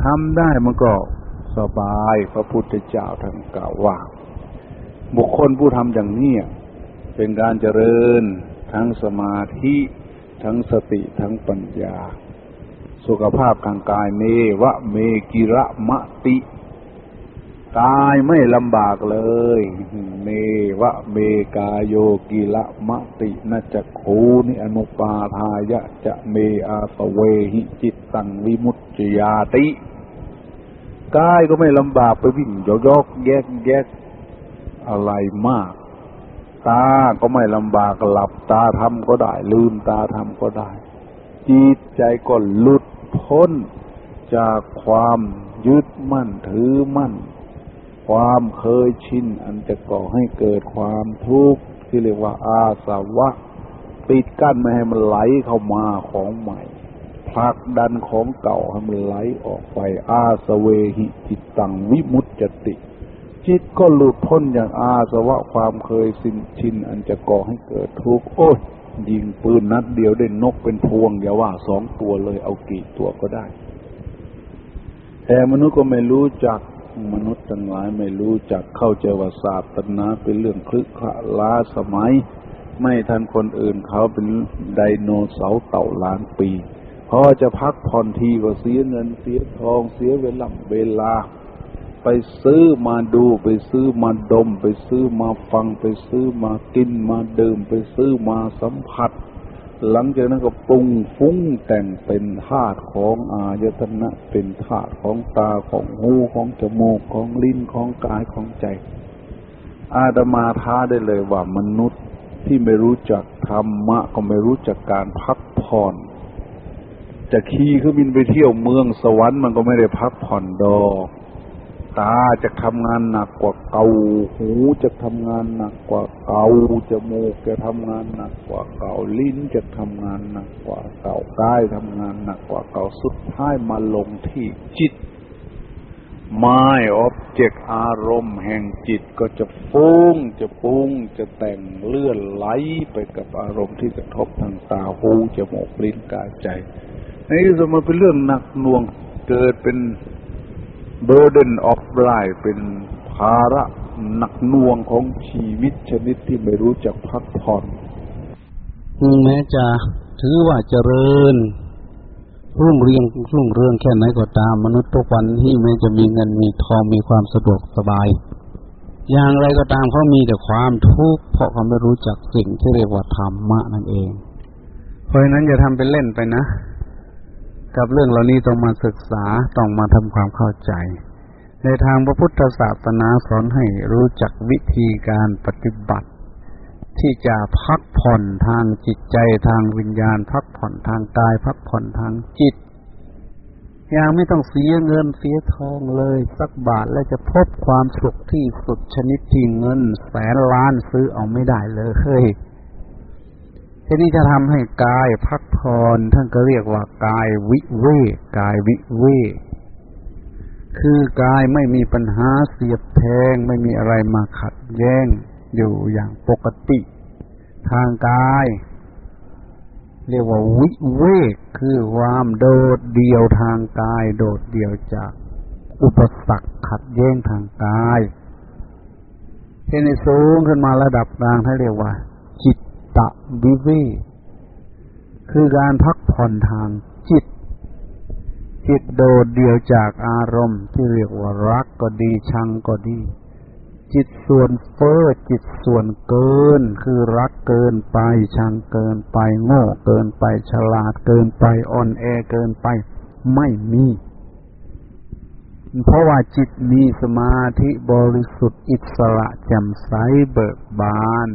ทำได้มันก็สบายพระพุทธเจ้าท่านกล่าวว่า บุคคลผู้ทำอย่างนี้เป็นการเจริญทั้งสมาธิ ทั้งสติทั้งปัญญา สุขภาพทางกายเมวะเมกิระมะติกายไม่ลำบากเลยเมวะเมกายโยกิละมะตินจักขูนิอนุปาทายะจะเมอาสเวหิจิตตังวิมุตติยาติกายก็ไม่ลำบากไปวิ่งยกแยกแยก อะไรมาก ตาก็ไม่ลำบากหลับตาทำก็ได้ ลืมตาทำก็ได้ จิตใจก็หลุดพ้นจากความยึดมั่นถือมั่น ความเคยชินอันจะก่อให้เกิดความทุกข์ที่เรียกว่าอาสวะ ปิดกั้นไม่ให้มันไหลเข้ามาของใหม่ผลักดันของเก่าให้มันไหลออกไปอาสเวหิจิตตังวิมุตจติ จิตก็หลุดพ้นอย่างอาสวะความเคยสินชินอันจะก่อให้เกิดทุกข์โอ้ยยิงปืนนัดเดียวได้นกเป็นพวงอย่าว่าสองตัวเลยเอากี่ตัวก็ได้ แต่มนุษย์ก็ไม่รู้จักมนุษย์ทั้งหลายไม่รู้จักเข้าใจว่าศาสนาเป็นเรื่องคลึกคล้าสมัย ไม่ทันคนอื่นเขาเป็นไดโนเสาร์เต่าล้านปีพอจะพักผ่อนทีก็เสียเงินเสียทองเสียเวลาเวลา ไปซื้อมาดูไปซื้อมาดม ไปซื้อมาฟังไปซื้อมากินมาดื่ม ไปซื้อมาสัมผัส หลังจากนั้นก็ปรุงฟุ้งแต่งเป็นธาตุของอายตนะ เป็นธาตุของตาของหูของจมูกของลิ้นของกายของใจ อาตมาท้าได้เลยว่ามนุษย์ที่ไม่รู้จักธรรมะ ก็ไม่รู้จักการพักผ่อนจะขี่เครื่องบินไปเที่ยวเมืองสวรรค์มันก็ไม่ได้พักผ่อนดอก ตาจะทำงานหนักกว่าเก่าหูจะทำงานหนักกว่าเก่าจมูกจะทำงานหนักกว่าเก่าลิ้นจะทำงานหนักกว่าเก่ากายทำงานหนักกว่าเก่าสุดท้ายมาลงที่จิตไม้ออบเจกอารมณ์แห่งจิตก็จะฟุ้งจะปุ้งจะแต่งเลื่อนไหลไปกับอารมณ์ที่กระทบทางตาหูจมูกลิ้นกายใจนี่จะมาเป็นเรื่องหนักหน่วงเกิดเป็น burden of life เป็นภาระหนักหน่วงของชีวิตชนิดที่ไม่รู้จักพักผ่อนแม้จะถือว่าเจริญ รุ่งเรืองรุ่งเรืองแค่ไหนก็ตาม มนุษย์ทุกวันที่แม้จะมีเงินมีทองมีความสะดวกสบาย อย่างไรก็ตามเขามีแต่ความทุกข์เพราะเขาไม่รู้จักสิ่งที่เรียกว่าธรรมะนั่นเอง เพราะฉะนั้นอย่าทำเป็นเล่นไปนะ กับเรื่องเหล่านี้ต้องมาศึกษาต้องมาทำความเข้าใจ ในทางพระพุทธศาสนาสอนให้รู้จักวิธีการปฏิบัติ ที่จะพักผ่อนทางจิตใจทางวิญญาณ พักผ่อนทางกาย พักผ่อนทางจิตยังไม่ต้องเสียเงินเสียทองเลย สักบาทและจะพบความสุขที่สุดชนิดที่เงิน แสนล้านซื้อเอาไม่ได้เลยเฮ้ย ทีนี้จะทำให้กายพักผ่อนท่านก็เรียกว่ากายวิเวกกายวิเวกคือกายไม่มีปัญหาเสียบแทง ไม่มีอะไรมาขัดแย้งอยู่อย่างปกติ ทางกาย เรียกว่าวิเวกคือความโดดเดี่ยวทางกาย โดดเดี่ยวจากอุปสรรคขัดแย้งทางกายเทนิสูงขึ้นมาระดับกลางท่านเรียกว่า ตะวิเวคือการพักผ่อนทางจิต จิตโดดเดี่ยวจากอารมณ์ที่เรียกว่ารักก็ดีชังก็ดี จิตส่วนเฟอ้อจิตส่วนเกิน คือรักเกินไปชังเกินไปโง่เกินไปฉลาดเกินไปอ่อนแอเกินไป ไม่มี เพราะว่าจิตมีสมาธิบริสุทธิ์อิสระแจ่มใสเบิกบาน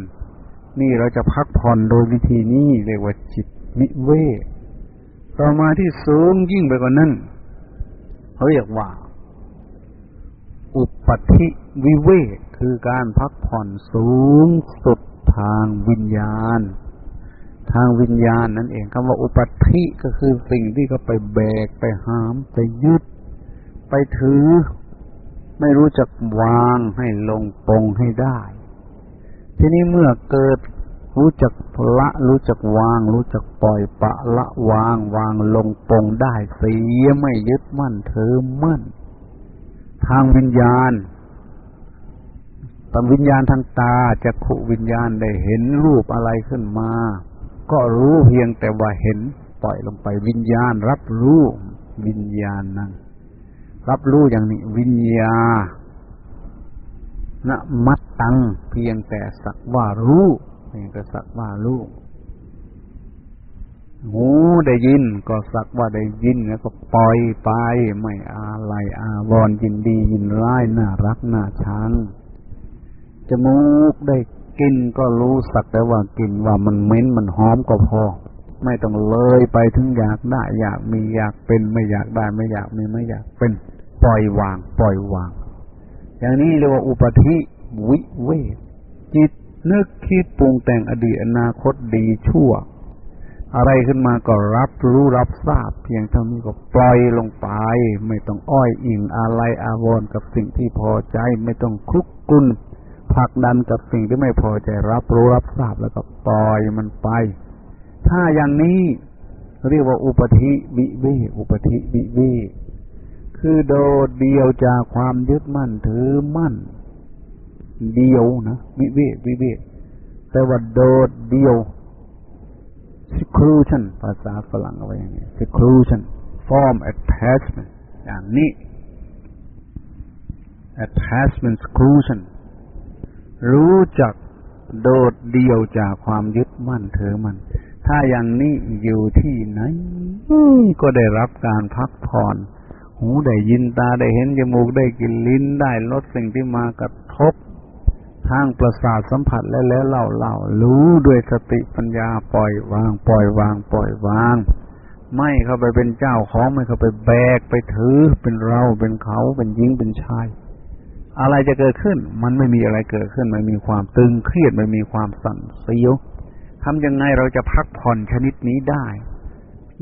นี่เราจะพักผ่อนโดยวิธีนี้เรียกว่าจิตนิเวศต่อมาที่สูงยิ่งไปกว่านั้นเขาเรียกว่า อุปธิวิเวกคือการพักผ่อนสูงสุดทางวิญญาณ ทางวิญญาณนั่นเองคำว่าอุปธิก็คือสิ่งที่เขาไปแบกไปหาม ไปยึด ไปถือ ไม่รู้จักวางให้ลงปรงให้ได้ ทีนี้เมื่อเกิดรู้จักละ รู้จักวาง รู้จักปล่อยปะละวางวางลงปงได้เสียไม่ยึดมั่นเธอมั่น ทางวิญญาณตามวิญญาณทางตาจะขุวิญญาณได้เห็นรูปอะไรขึ้นมา ก็รู้เพียงแต่ว่าเห็นปล่อยลงไปวิญญาณรับรู้วิญญาณนั้น รับรู้อย่างนี้ วิญญา ณมัดตัง เพียงแต่สักว่ารู้เพียงแต่สักว่ารู้หูได้ยินก็สักว่าได้ยินแล้วก็ปล่อยไป ไม่อะไรอาวรยินดียินร้ายน่ารักน่าชังจมูกได้กินก็รู้สักแต่ว่ากินว่ามันเหม็นมันหอมก็พอ ไม่ต้องเลยไปถึงอยากได้อยากมีอยากเป็นไม่อยากได้ไม่อยากมีไม่อยากเป็น ปล่อยวาง ปล่อยวาง อย่างนี้เรียกว่าอุปธิวิเวจิตนึกคิดปรุงแต่งอดีตอนาคตดีชั่ว อะไรขึ้นมาก็รับรู้รับทราบ เพียงเท่านี้ก็ปล่อยลงไป ไม่ต้องอ้อยอิงอะไรอาวรกับสิ่งที่พอใจไม่ต้องคลุกกุนผลักดันกับสิ่งที่ไม่พอใจรับรู้รับทราบแล้วก็ปล่อยมันไป ถ้าอย่างนี้เรียกว่าอุปธิวิเวอุปธิวิเว คือโดดเดียวจากความยึดมั่นถือมั่น เดียวนะวิเวกวิเวกแต่ว่าโดดเดียว seclusion ภาษาฝรั่งเอาไว้อย่างนี้ seclusion form attachment อย่างนี้ attachment seclusion รู้จักโดดเดียวจากความยึดมั่นเถอมัน ถ้าอย่างนี้อยู่ที่ไหนก็ได้รับการพักผ่อน หูได้ยินตาได้เห็นจมูกได้กลิ่นลิ้นได้รสสิ่งที่มากระทบ ทางประสาทสัมผัสแล้วแล้วเล่าเล่ารู้ด้วยสติปัญญาปล่อยวาง ปล่อยวาง ปล่อยวาง ไม่เข้าไปเป็นเจ้าของไม่เข้าไปแบกไปถือเป็นเราเป็นเขาเป็นหญิงเป็นชาย อะไรจะเกิดขึ้น มันไม่มีอะไรเกิดขึ้นมันมีความตึงเครียดมันมีความสั่นเสียวทำยังไงเราจะพักผ่อนชนิดนี้ได้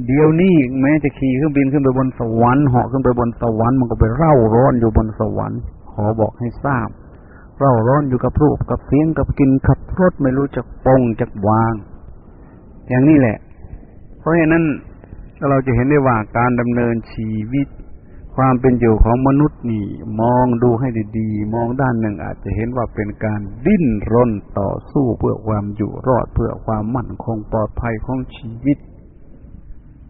เดี๋ยวนี้แม้จะขี่เครื่องบินขึ้นไปบนสวรรค์เหาะขึ้นไปบนสวรรค์มันก็ไปเร่าร้อนอยู่บนสวรรค์ ขอบอกให้ทราบ เร่าร้อนอยู่กับรูปกับเสียงกับกินขับรถไม่รู้จักปงจักวาง อย่างนี้แหละ เพราะฉะนั้นเราจะเห็นได้ว่าการดำเนินชีวิต ความเป็นอยู่ของมนุษย์นี่ มองดูให้ดีๆ มองด้านหนึ่งอาจจะเห็นว่าเป็นการดิ้นรนต่อสู้เพื่อความอยู่รอดเพื่อความมั่นคงปลอดภัยของชีวิต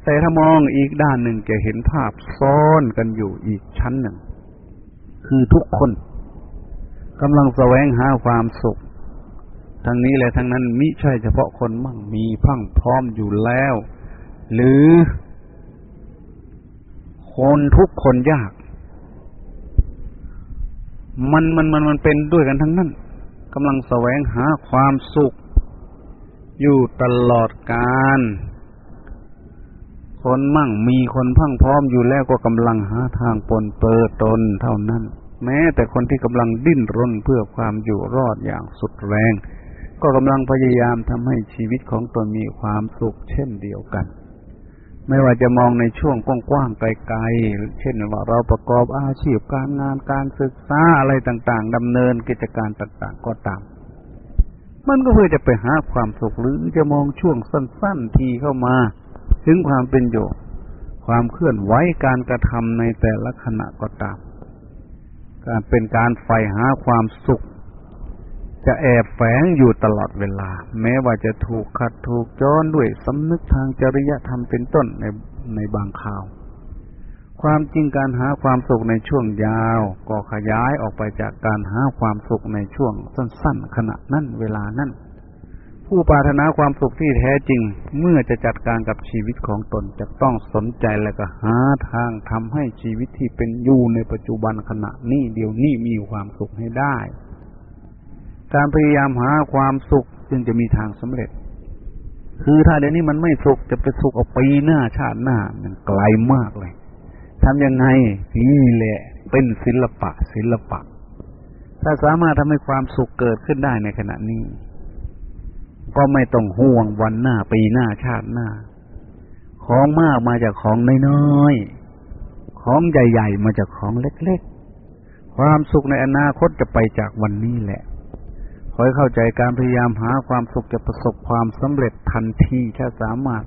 แต่ถ้ามองอีกด้านหนึ่งจะเห็นภาพซ้อนกันอยู่อีกชั้นหนึ่ง คือทุกคนกำลังแสวงหาความสุข ทั้งนี้และทั้งนั้นมิใช่เฉพาะคนมั่งมีพังพร้อมอยู่แล้ว หรือคนทุกคนยาก มันมันมันมันเป็นด้วยกันทั้งนั้นกำลังแสวงหาความสุข อยู่ตลอดกาล คนมั่งมีคนพังพร้อมอยู่แล้วก็กำลังหาทางปนเปิดตนเท่านั้น แม้แต่คนที่กำลังดิ้นรนเพื่อความอยู่รอดอย่างสุดแรง ก็กำลังพยายามทำให้ชีวิตของตนมีความสุขเช่นเดียวกัน ไม่ว่าจะมองในช่วงกว้างๆไกลๆเช่นว่าเราประกอบอาชีพการงานการศึกษาอะไรต่างๆดำเนินกิจการต่างๆ ก็ตามมันก็เพื่อจะไปหาความสุขหรือจะมองช่วงสั้น ๆ ทีเข้ามา ถึงความเป็นอยู่ ความเคลื่อนไหวการกระทำในแต่ละขณะก็ตาม การเป็นการใฝ่หาความสุข จะแอบแฝงอยู่ตลอดเวลา แม้ว่าจะถูกขัดถูกจ้อนด้วยสำนึกทางจริยธรรมเป็นต้นในในบางข่าว ความจริงการหาความสุขในช่วงยาว ก็ขยายออกไปจากการหาความสุขในช่วงสั้น ๆ ขณะนั้นเวลานั้น ผู้ปรารถนาความสุขที่แท้จริง เมื่อจะจัดการกับชีวิตของตนจะต้องสนใจและก็หาทางทำให้ชีวิตที่เป็นอยู่ในปัจจุบันขณะนี้เดี๋ยวนี้มีความสุขให้ได้ การพยายามหาความสุขจึงจะมีทางสำเร็จ คือถ้าเดี๋ยวนี้มันไม่สุขจะไปสุขเอาปีหน้าชาติหน้ามันไกลมากเลยทำยังไงนี่แหละเป็นศิลปะศิลปะ ถ้าสามารถทำให้ความสุขเกิดขึ้นได้ในขณะนี้ ก็ไม่ต้องห่วงวันหน้าปีหน้าชาติหน้า ของมากมาจากของน้อยๆ ของใหญ่ๆ มาจากของเล็กๆ ความสุขในอนาคตจะไปจากวันนี้แหละ ขอให้เข้าใจการพยายามหาความสุขจะประสบความสำเร็จทันทีถ้าสามารถ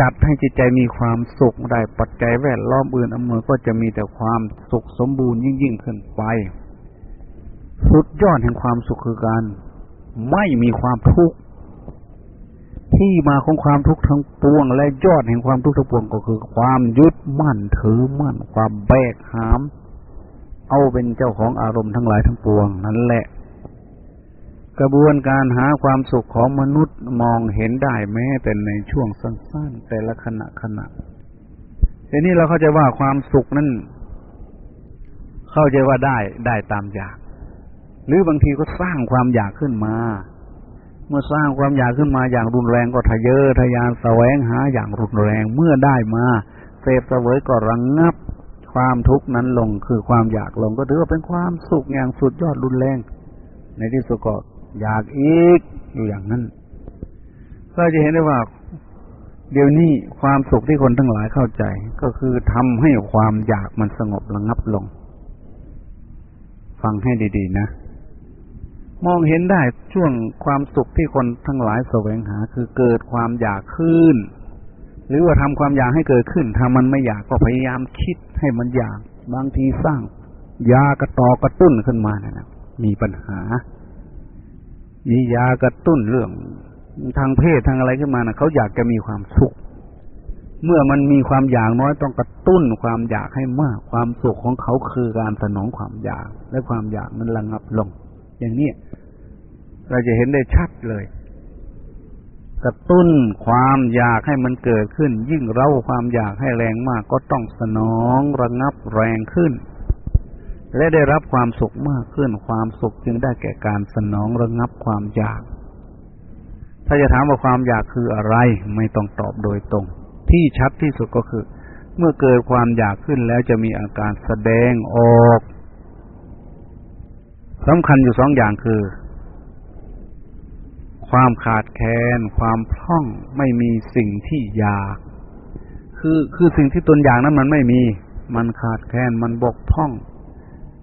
จัดให้จิตใจมีความสุขได้ปัจจัยแวดล้อมอื่นอำนวยก็จะมีแต่ความสุขสมบูรณ์ยิ่งยิ่งขึ้นไป สุดยอดแห่งความสุขคือการ ไม่มีความทุกข์ที่มาของความทุกข์ทั้งปวง และยอดแห่งความทุกข์ทั้งปวงก็คือ ความยึดมั่นถือมั่น ความแบกหาม เอาเป็นเจ้าของอารมณ์ทั้งหลายทั้งปวง นั่นแหละ กระบวนการหาความสุขของมนุษย์มองเห็นได้แม้แต่ในช่วงสั้นๆ แต่ละขณะขณะทีนี้เราเข้าใจว่าความสุขนั้นเข้าใจว่าได้ได้ตามอยาก หรือบางทีก็สร้างความอยากขึ้นมา เมื่อสร้างความอยากขึ้นมาอย่างรุนแรงก็ทะเยอทะยานแสวงหาอย่างรุนแรงเมื่อได้มาเสพเสวยก็ระงงับ ความทุกข์นั้นลงคือความอยากลงก็ถือว่าเป็นความสุขอย่างสุดยอดรุนแรง ในที่สุดก็อยากอีกอยู่อย่างนั้นก็จะเห็นได้ว่า เดี๋ยวนี้ความสุขที่คนทั้งหลายเข้าใจ ก็คือทำให้ความอยากมันสงบระงับลง ฟังให้ดี ๆ นะ มองเห็นได้ช่วงความสุขที่คนทั้งหลายแสวงหาคือเกิดความอยากขึ้น หรือว่าทำความอยากให้เกิดขึ้นถ้ามันไม่อยากก็พยายามคิดให้มันอยาก บางทีสร้างยากระตอกระตุ้นขึ้นมานะมีปัญหามียากระตุ้นเรื่อง ทางเพศทางอะไรขึ้นมานะเขาอยากจะมีความสุข เมื่อมันมีความอยากน้อยต้องกระตุ้นความอยากให้มาก ความสุขของเขาคือการสนองความอยาก และความอยากมันระงับลง อย่างนี้เราจะเห็นได้ชัดเลย กระตุ้นความอยากให้มันเกิดขึ้น ยิ่งเราความอยากให้แรงมาก ก็ต้องสนองระงับแรงขึ้น และได้รับความสุขมากขึ้น ความสุขจึงได้แก่การสนองระงับความอยาก ถ้าจะถามว่าความอยากคืออะไร ไม่ต้องตอบโดยตรง ที่ชัดที่สุดก็คือ เมื่อเกิดความอยากขึ้นแล้วจะมีอาการแสดงออก สำคัญอยู่สองอย่างคือ ความขาดแคลนความพร่องไม่มีสิ่งที่อยาก คือคือสิ่งที่ตนอยากนั้นมันไม่มี มันขาดแคลนมันบกพร่อง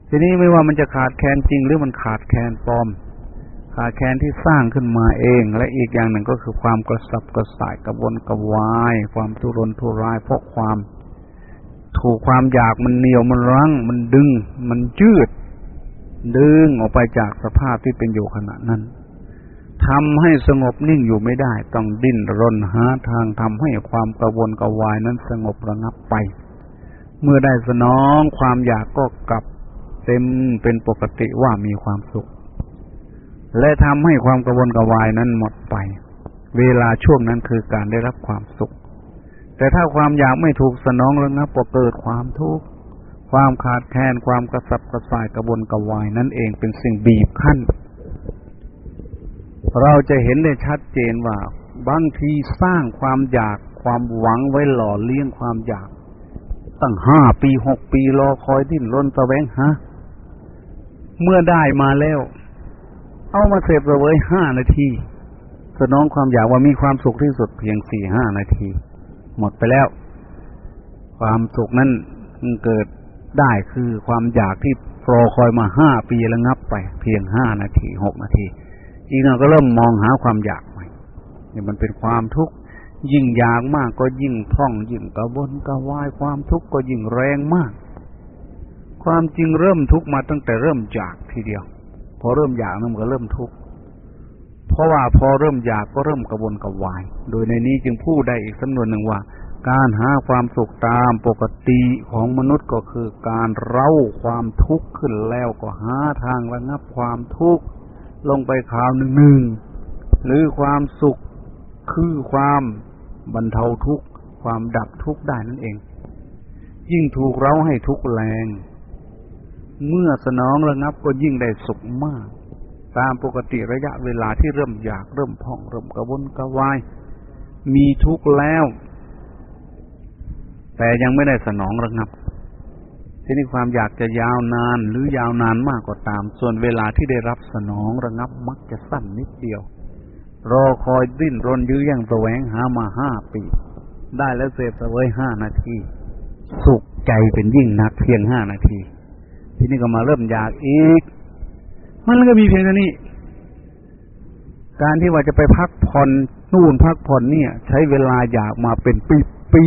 ทีนี้ไม่ว่ามันจะขาดแคลนจริง หรือมันขาดแคลนปลอม ขาดแคลนที่สร้างขึ้นมาเอง และอีกอย่างหนึ่งก็คือความกระสับกระส่ายกระวนกระวาย ความทุรนทุรายเพราะความ ถูกความอยากมันเหนียวมันรั้ง มันดึง มันยืด ดึงออกไปจากสภาพที่เป็นอยู่ขณะนั้นทำให้สงบนิ่งอยู่ไม่ได้ ต้องดิ้นรนหาทางทำให้ความกระวนกระวายนั้นสงบระงับไป เมื่อได้สนองความอยากก็กลับเต็มเป็นปกติว่ามีความสุข และทำให้ความกระวนกระวายนั้นหมดไป เวลาช่วงนั้นคือการได้รับความสุข แต่ถ้าความอยากไม่ถูกสนองระงับก็เกิดความทุกข์ ความขาดแคลนความกระสับกระส่ายกระวนกระวายนั่นเองเป็นสิ่งบีบคั้น เราจะเห็นได้ชัดเจนว่า บางทีสร้างความอยากความหวังไว้หล่อเลี้ยงความอยาก ตั้งห้าปีหกปีรอคอยดิ้นรนตะแวงฮะเมื่อได้มาแล้ว เอามาเสพระเวยห้านาทีสนองความอยากว่ามีความสุขที่สุดเพียงสี่ห้านาที หมดไปแล้ว ความสุขนั้นเกิด ได้คือความอยากที่รอคอยมาห้าปีแล้วงับไป เพียงห้านาทีหกนาที อีกหน่อยก็เริ่มมองหาความอยากใหม่เนี่ยมันเป็นความทุกข์ยิ่งอยากมากก็ยิ่งท่องยิ่งกระวนกระวายความทุกข์ก็ยิ่งแรงมาก ความจริงเริ่มทุกข์มาตั้งแต่เริ่มอยากทีเดียว พอเริ่มอยากมันก็เริ่มทุกข์เพราะว่าพอเริ่มอยากก็เริ่มกระวนกระวาย โดยในนี้จึงพูดได้อีกสำนวนหนึ่งว่า การหาความสุขตามปกติของมนุษย์ก็คือการเร่าความทุกข์ขึ้นแล้วก็หาทางระงับความทุกข์ลงไปคราวหนึ่งหนึ่งหรือความสุขคือความบรรเทาทุกข์ความดับทุกข์ได้นั่นเอง ยิ่งถูกเราให้ทุกข์แรง เมื่อสนองระงับก็ยิ่งได้สุขมาก ตามปกติระยะเวลาที่เริ่มอยากเริ่มพองเริ่มกระวนกระวาย มีทุกข์แล้ว แต่ยังไม่ได้สนองระงับทีนี้ความอยากจะยาวนานหรือยาวนานมากก็าตาม ส่วนเวลาที่ได้รับสนองระงับมักจะสั้นนิดเดียว รอคอยดิ้นรนยื้อยังแสวงหามาห้าปี ได้แล้วเสพเสวยห้านาที สุขใจเป็นยิ่งนักเพียงห้านาที ทีนี้ก็มาเริ่มอยากอีก มันก็มีเพียงเท่นี้ การที่ว่าจะไปพักผ่อนนู่นพักผ่อนเนี่ย ใช้เวลาอยากมาเป็นปีปี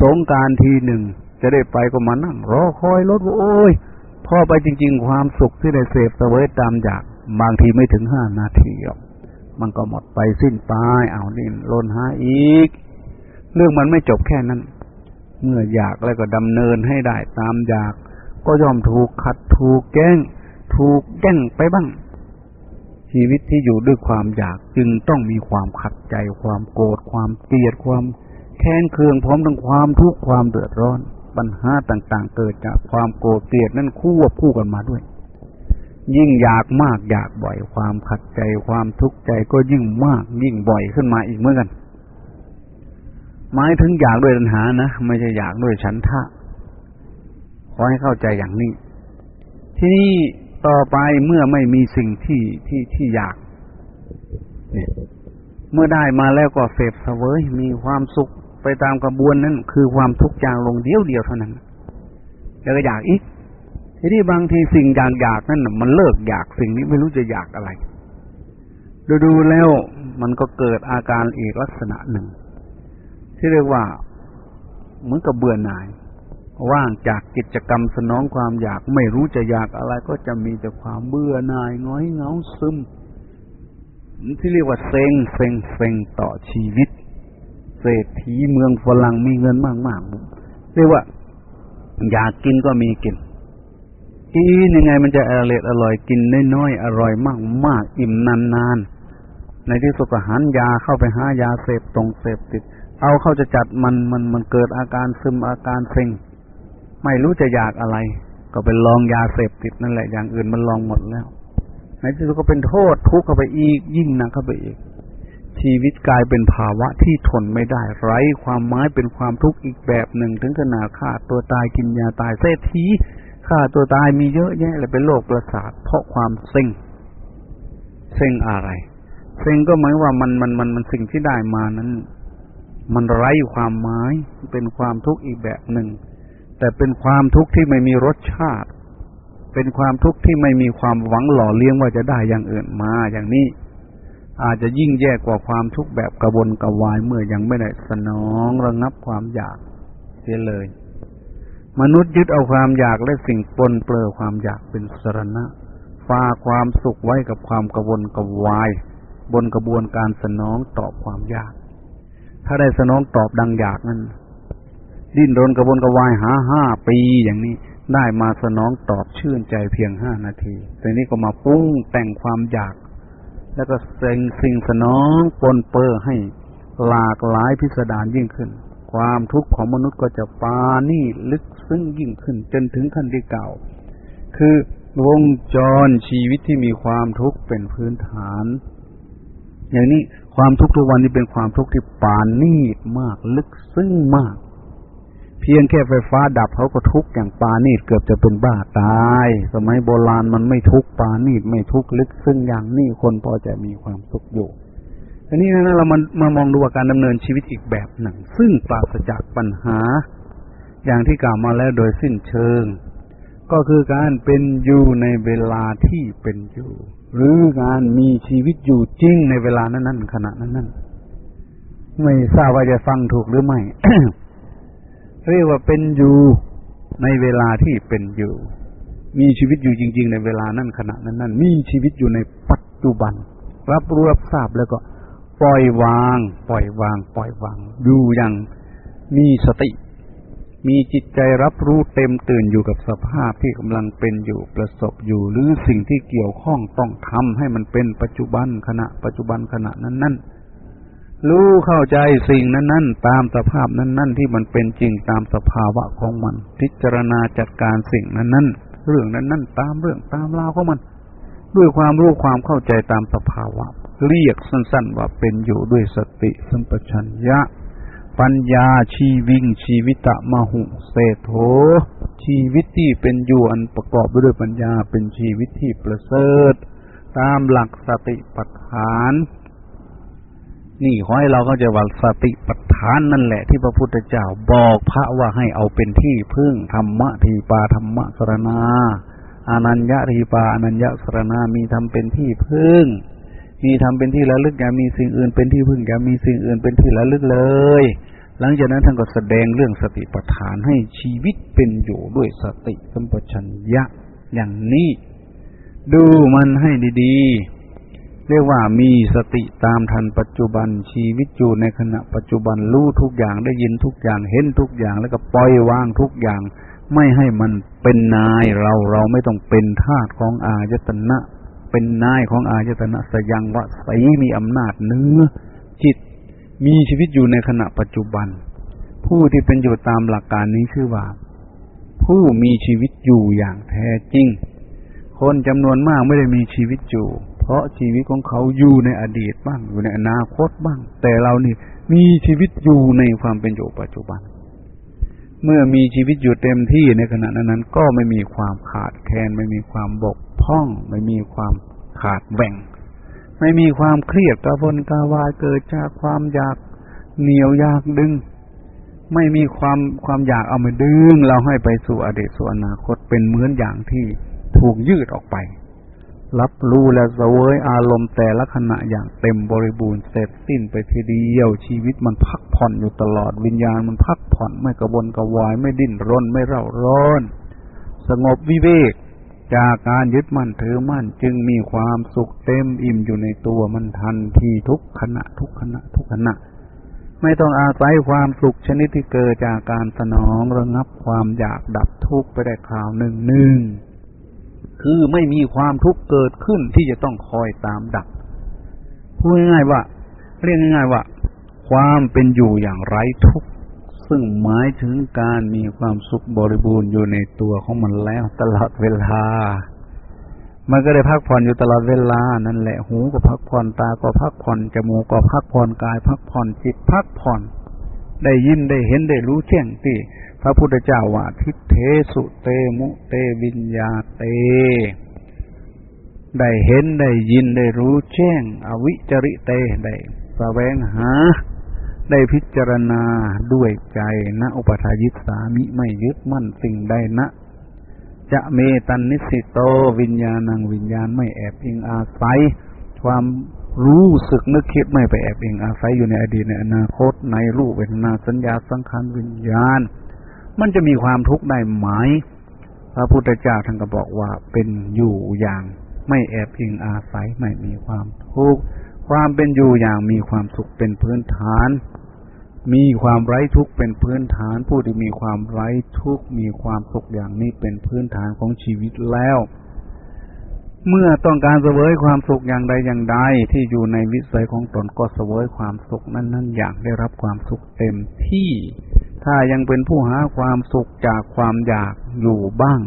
สงการทีหนึ่งจะได้ไปก็มานั่ง รอคอยรถโอ้ยพอไปจริง ๆ ความสุขที่ได้เสพเสวยตามอยากบางทีไม่ถึงห้านาทีหรอกมันก็หมดไปสิ้นไปเอานี่ลนหาอีก เรื่องมันไม่จบแค่นั้น เมื่ออยากแล้วก็ดำเนินให้ได้ตามอยาก ก็ยอมถูกขัดถูกแก้ง ถูกแก้งไปบ้าง ชีวิตที่อยู่ด้วยความอยากจึงต้องมีความขัดใจความโกรธความเกลียดความ แค้นเคืองพร้อมทั้งความทุกข์ความเดือดร้อน ปัญหาต่างๆ เกิดจากความโกรธเกลียดนั่นคู่วบคู่กันมาด้วย ยิ่งอยากมากอยากบ่อย ความขัดใจความทุกข์ใจก็ยิ่งมาก ยิ่งบ่อยขึ้นมาอีกเหมือนกัน หมายถึงอยากด้วยปัญหานะไม่ใช่อยากด้วยฉันทะขอให้เข้าใจอย่างนี้ ที่นี่ต่อไปเมื่อไม่มีสิ่งที่ที่ที่อยากเนี่ยเมื่อได้มาแล้วก็เสพเสวยมีความสุข ไปตามกระบวนนั้น คือความทุกข์จางลงเดียวเดียวเท่านั้น แล้วก็อยากอีกทีนี้บางทีสิ่งอยากอยากนั่นมันเลิกอยากสิ่งนี้ไม่รู้จะอยากอะไร ดูดูแล้วมันก็เกิดอาการอีกลักษณะหนึ่ง ที่เรียกว่าเหมือนกับเบื่อหน่ายว่างจากกิจกรรมสนองความอยากไม่รู้จะอยากอะไร ก็จะมีแต่ความเบื่อหน่ายง้อยเงาซึมที่เรียกว่าเซ็งเซ็งเซ็งต่อชีวิต เศรษฐีเมืองฝรั่งมีเงินมากมากเรียกว่า อยากกินก็มีกินกินยังไงมันจะอร่อยอร่อยกินน้อยๆอร่อยมากมากอิ่มนานๆในที่สุดก็หันยาเข้าไปหายาเสพตรงเสพติด เอาเข้าจะจัดมันมันมันเกิดอาการซึมอาการเซ็งไม่รู้จะอยากอะไร ก็ไปลองยาเสพติดนั่นแหละอย่างอื่นมันลองหมดแล้วในที่สุดก็เป็นโทษทุกข์เข้าไปอีกยิ่งหนักเข้าไปอีก ชีวิตกลายเป็นภาวะที่ทนไม่ได้ ไร้ความหมายเป็นความทุกข์อีกแบบหนึ่ง ถึงขนาดฆ่าตัวตายกินยาตายเศรษฐีฆ่าตัวตายมีเยอะแยะเลยเป็นโรคประสาทเพราะความเซ็งเซ็งอะไรเซ็งก็หมายว่ามันมันมันมันสิ่งที่ได้มานั้น มันไร้ความหมายเป็นความทุกข์อีกแบบหนึ่ง แต่เป็นความทุกข์ที่ไม่มีรสชาติ เป็นความทุกข์ที่ไม่มีความหวังหล่อเลี้ยงว่าจะได้อย่างอื่นมาอย่างนี้ อาจจะยิ่งแย่กว่าความทุกข์แบบกระวนกระวายเมื่อยังไม่ได้สนองระงับความอยากเสียเลย มนุษย์ยึดเอาความอยากและสิ่งปนเปื้อความอยากเป็นสรณะฝากความสุขไว้กับความกระวนกระวาย บนกระบวนการสนองตอบความอยาก ถ้าได้สนองตอบดังอยากนั้นดิ้นรนกระวนกระวายหาห้าปีอย่างนี้ได้มาสนองตอบชื่นใจเพียงห้านาทีแต่นี้ก็มาปุ้งแต่งความอยาก แล้วก็เซ็งสิ่งสนองปนเปื้อให้หลากหลายพิสดารยิ่งขึ้น ความทุกข์ของมนุษย์ก็จะปานี่ลึกซึ้งยิ่งขึ้น จนถึงขั้นที่เก่า คือวงจรชีวิตที่มีความทุกข์เป็นพื้นฐาน อย่างนี้ความทุกข์ทุกวันนี้เป็นความทุกข์ที่ปานนีดมากลึกซึ้งมาก เพียงแค่ไฟฟ้าดับเขาก็ทุกข์อย่างปานีดเกือบจะเป็นบ้าตาย สมัยโบราณมันไม่ทุกข์ปานีดไม่ทุกข์ลึก ซึ้งอย่างนี้คนพอจะมีความสุขอยู่ทีนี้นะเรามามามองดูการดำเนินชีวิตอีกแบบหนึ่งซึ่งปราศจากปัญหา อย่างที่กล่าวมาแล้วโดยสิ้นเชิง ก็คือการเป็นอยู่ในเวลาที่เป็นอยู่ หรือการมีชีวิตอยู่จริงในเวลานั้นๆขณะนั้นๆไม่ทราบว่าจะฟังถูกหรือไม่ เรียกว่าเป็นอยู่ในเวลาที่เป็นอยู่ มีชีวิตอยู่จริง ๆ ในเวลานั้นขณะนั้นๆมีชีวิตอยู่ในปัจจุบัน รับรู้รับทราบแล้วก็ ปล่อยวาง ปล่อยวาง ปล่อยวางอยู่อย่างมีสติ มีจิตใจรับรู้เต็มตื่นอยู่กับสภาพที่กำลังเป็นอยู่ประสบอยู่ หรือสิ่งที่เกี่ยวข้องต้องทำให้มันเป็นปัจจุบันขณะปัจจุบันขณะนั้นๆ รู้เข้าใจสิ่งนั้น ๆ ตามสภาพนั้น ๆ ที่มันเป็นจริงตามสภาวะของมัน พิจารณาจัดการสิ่งนั้น ๆ เรื่องนั้น ๆ ตามเรื่องตามราวของมัน ด้วยความรู้ความเข้าใจตามสภาวะ เรียกสั้น ๆ ว่าเป็นอยู่ด้วยสติสัมปชัญญะ ปัญญาชีวิง ชีวิตะมหุเศโธชีวิตที่เป็นอยู่อันประกอบด้วยปัญญาเป็นชีวิตที่ประเสริฐตามหลักสติปัฏฐาน นี่ขอให้เราก็จะว่าสติปัฏฐานนั่นแหละที่พระพุทธเจ้าบอกพระว่าให้เอาเป็นที่พึ่งธรรมะทีปาธรรมะสรณาอานัญญาทีปาอนัญญาสรณามีทำเป็นที่พึ่ง มีทำเป็นที่ระลึกอย่ามีสิ่งอื่นเป็นที่พึ่งอย่ามีสิ่งอื่นเป็นที่ระลึกเลย หลังจากนั้นท่านก็แสดงเรื่องสติปัฏฐานให้ชีวิตเป็นอยู่ด้วยสติสัมปชัญญะอย่างนี้ ดูมันให้ดีๆ เรียกว่ามีสติตามทันปัจจุบันชีวิตอยู่ในขณะปัจจุบันรู้ทุกอย่างได้ยินทุกอย่างเห็นทุกอย่างแล้วก็ปล่อยวางทุกอย่าง ไม่ให้มันเป็นนายเราเราไม่ต้องเป็นทาสของอายตนะ เป็นนายของอายตนะสยังวะใสมีอำนาจเนื้อจิตมีชีวิตอยู่ในขณะปัจจุบัน ผู้ที่เป็นอยู่ตามหลักการนี้ชื่อว่า ผู้มีชีวิตอยู่อย่างแท้จริง คนจำนวนมากไม่ได้มีชีวิตอยู่ เพราะชีวิตของเขาอยู่ในอดีตบ้าง อยู่ในอนาคตบ้าง แต่เรานี่มีชีวิตอยู่ในความเป็นอยู่ปัจจุบัน เมื่อมีชีวิตอยู่เต็มที่ในขณะนั้นก็ไม่มีความขาดแคลนไม่มีความบกพร่อง ไม่มีความขาดแบ่ง ไม่มีความเครียดกระวนกระวายเกิดจากความอยากเหนียวอยากดึง ไม่มีความความอยากเอามาดึง เราให้ไปสู่อดีตสู่อนาคตเป็นเหมือนอย่างที่ถูกยืดออกไป รับรู้และเสวยอารมณ์แต่ละขณะอย่างเต็มบริบูรณ์เสร็จสิ้นไปทีเดียวชีวิตมันพักผ่อนอยู่ตลอดวิญญาณมันพักผ่อนไม่กระวนกระวายไม่ดิ้นรนไม่เร่าร้อน สงบวิเวก จากการยึดมั่นถือมั่นจึงมีความสุขเต็มอิ่มอยู่ในตัวมันทันทีทุกขณะทุกขณะทุกขณะ ไม่ต้องอาศัยความสุขชนิดที่เกิดจากการสนองระงับความอยากดับทุกข์ไปได้คราวหนึ่งหนึ่ง คือไม่มีความทุกข์เกิดขึ้นที่จะต้องคอยตามดับพูดง่ายๆว่า เรียกง่าย ๆ ว่า ความเป็นอยู่อย่างไร้ทุกข์ซึ่งหมายถึงการมีความสุขบริบูรณ์อยู่ในตัวของมันแล้วตลอดเวลา มันก็ได้พักผ่อนอยู่ตลอดเวลา นั่นแหละหูก็พักผ่อนตาก็พักผ่อนจมูกก็พักผ่อนกาย พักผ่อนจิตพักผ่อน ได้ยินได้เห็นได้รู้แจ้งที่ พระพุทธเจ้าว่าทิเทสุเตมุเตวิญญาเต ได้เห็นได้ยินได้รู้แจ้ง อวิจริเตได้แสวงหา ได้พิจารณาด้วยใจนะอุปทายิสามิไม่ยึดมั่นสิ่งใดนะ จะเมตันนิสิโตวิญญาณังวิญญาณไม่แอบอิงอาศัย ความรู้สึกนึกคิดไม่ไปแอบอิงอาศัยอยู่ในอดีตในอนาคตในรูปเวทนาสัญญาสังขารวิญญาณ มันจะมีความทุกข์ได้ไหมพระพุทธเจ้าท่านก็บอกว่าเป็นอยู่อย่างไม่แอบอิงอาศัยไม่มีความทุกข์ความเป็นอยู่อย่างมีความสุขเป็นพื้นฐาน มีความไร้ทุกข์เป็นพื้นฐาน ผู้ที่มีความไร้ทุกข์มีความสุขอย่างนี้เป็นพื้นฐานของชีวิตแล้ว เมื่อต้องการเสวยความสุขอย่างใดอย่างใดที่อยู่ในวิสัยของตนก็เสวยความสุขนั้นนั้นอย่างได้รับความสุขเต็มที่ ถ้ายังเป็นผู้หาความสุขจากความอยากอยู่บ้าง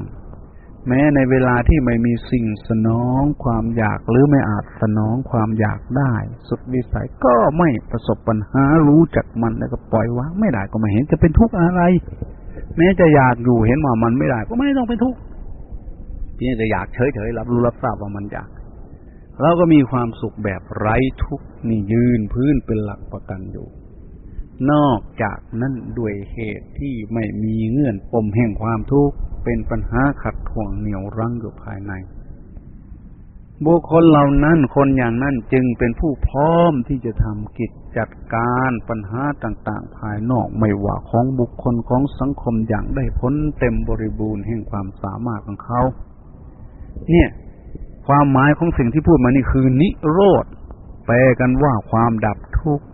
แม้ในเวลาที่ไม่มีสิ่งสนองความอยากหรือไม่อาจสนองความอยากได้ สุดวิสัยก็ไม่ประสบปัญหารู้จักมันแล้วก็ปล่อยวางไม่ได้ก็ไม่เห็นจะเป็นทุกข์อะไร แม้จะอยากอยู่เห็นว่ามันไม่ได้ ก็ไม่ต้องเป็นทุกข์เพียงแต่อยากเฉยๆรับรู้รับทราบว่ามันอยากเราก็มีความสุขแบบไร้ทุกข์นี่ยืนพื้นเป็นหลักประกันอยู่ นอกจากนั้นด้วยเหตุที่ไม่มีเงื่อนปมแห่งความทุกข์เป็นปัญหาขัดข่วงเหนียวรั้งอยู่ภายใน บุคคลเหล่านั้นคนอย่างนั้นจึงเป็นผู้พร้อมที่จะทำกิจจัดการปัญหาต่าง ๆ ภายนอกไม่ว่าของบุคคลของสังคมอย่างได้พ้นเต็มบริบูรณ์แห่งความสามารถของเขา เนี่ย ความหมายของสิ่งที่พูดมานี่คือนิโรธแปลกันว่าความดับทุกข์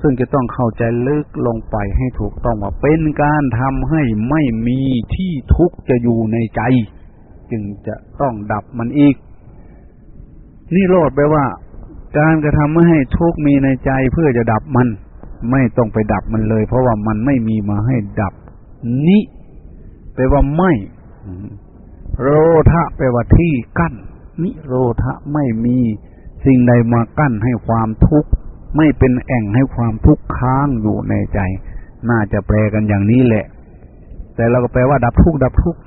ซึ่งจะต้องเข้าใจลึกลงไปให้ถูกต้องว่าเป็นการทำให้ไม่มีที่ทุกข์จะอยู่ในใจ จึงจะต้องดับมันอีก นี่โลดไปว่า การกระทำไม่ให้ทุกข์มีในใจเพื่อจะดับมัน ไม่ต้องไปดับมันเลย เพราะว่ามันไม่มีมาให้ดับนิแปลว่าไม่ โรทะแปลว่าที่กั้นนิโรธะไม่มีสิ่งใดมากั้นให้ความทุกข์ ไม่เป็นแอ่งให้ความทุกข์ค้างอยู่ในใจ น่าจะแปลกันอย่างนี้แหละ แต่เราก็แปลว่าดับทุกข์ดับทุกข์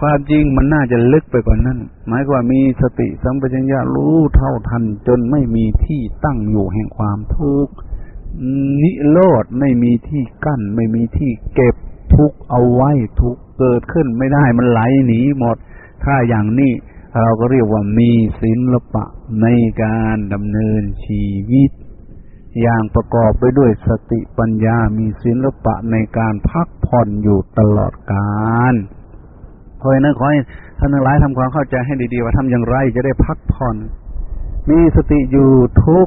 ความจริงมันน่าจะลึกไปกว่านั้น หมายว่ามีสติสัมปชัญญะรู้เท่าทัน จนไม่มีที่ตั้งอยู่แห่งความทุกข์นิโรธไม่มีที่กั้น ไม่มีที่เก็บทุกเอาไว้ทุกเกิดขึ้นไม่ได้มันไหลหนีหมด ถ้าอย่างนี้ เราก็เรียกว่ามีศิลปะในการดำเนินชีวิต อย่างประกอบไปด้วยสติปัญญามีศิลปะในการพักผ่อนอยู่ตลอดกาลเพราะฉะนั้นขอให้ท่านทั้งหลายทำความเข้าใจให้ดีๆ ว่าทำอย่างไรจะได้พักผ่อน มีสติอยู่ทุก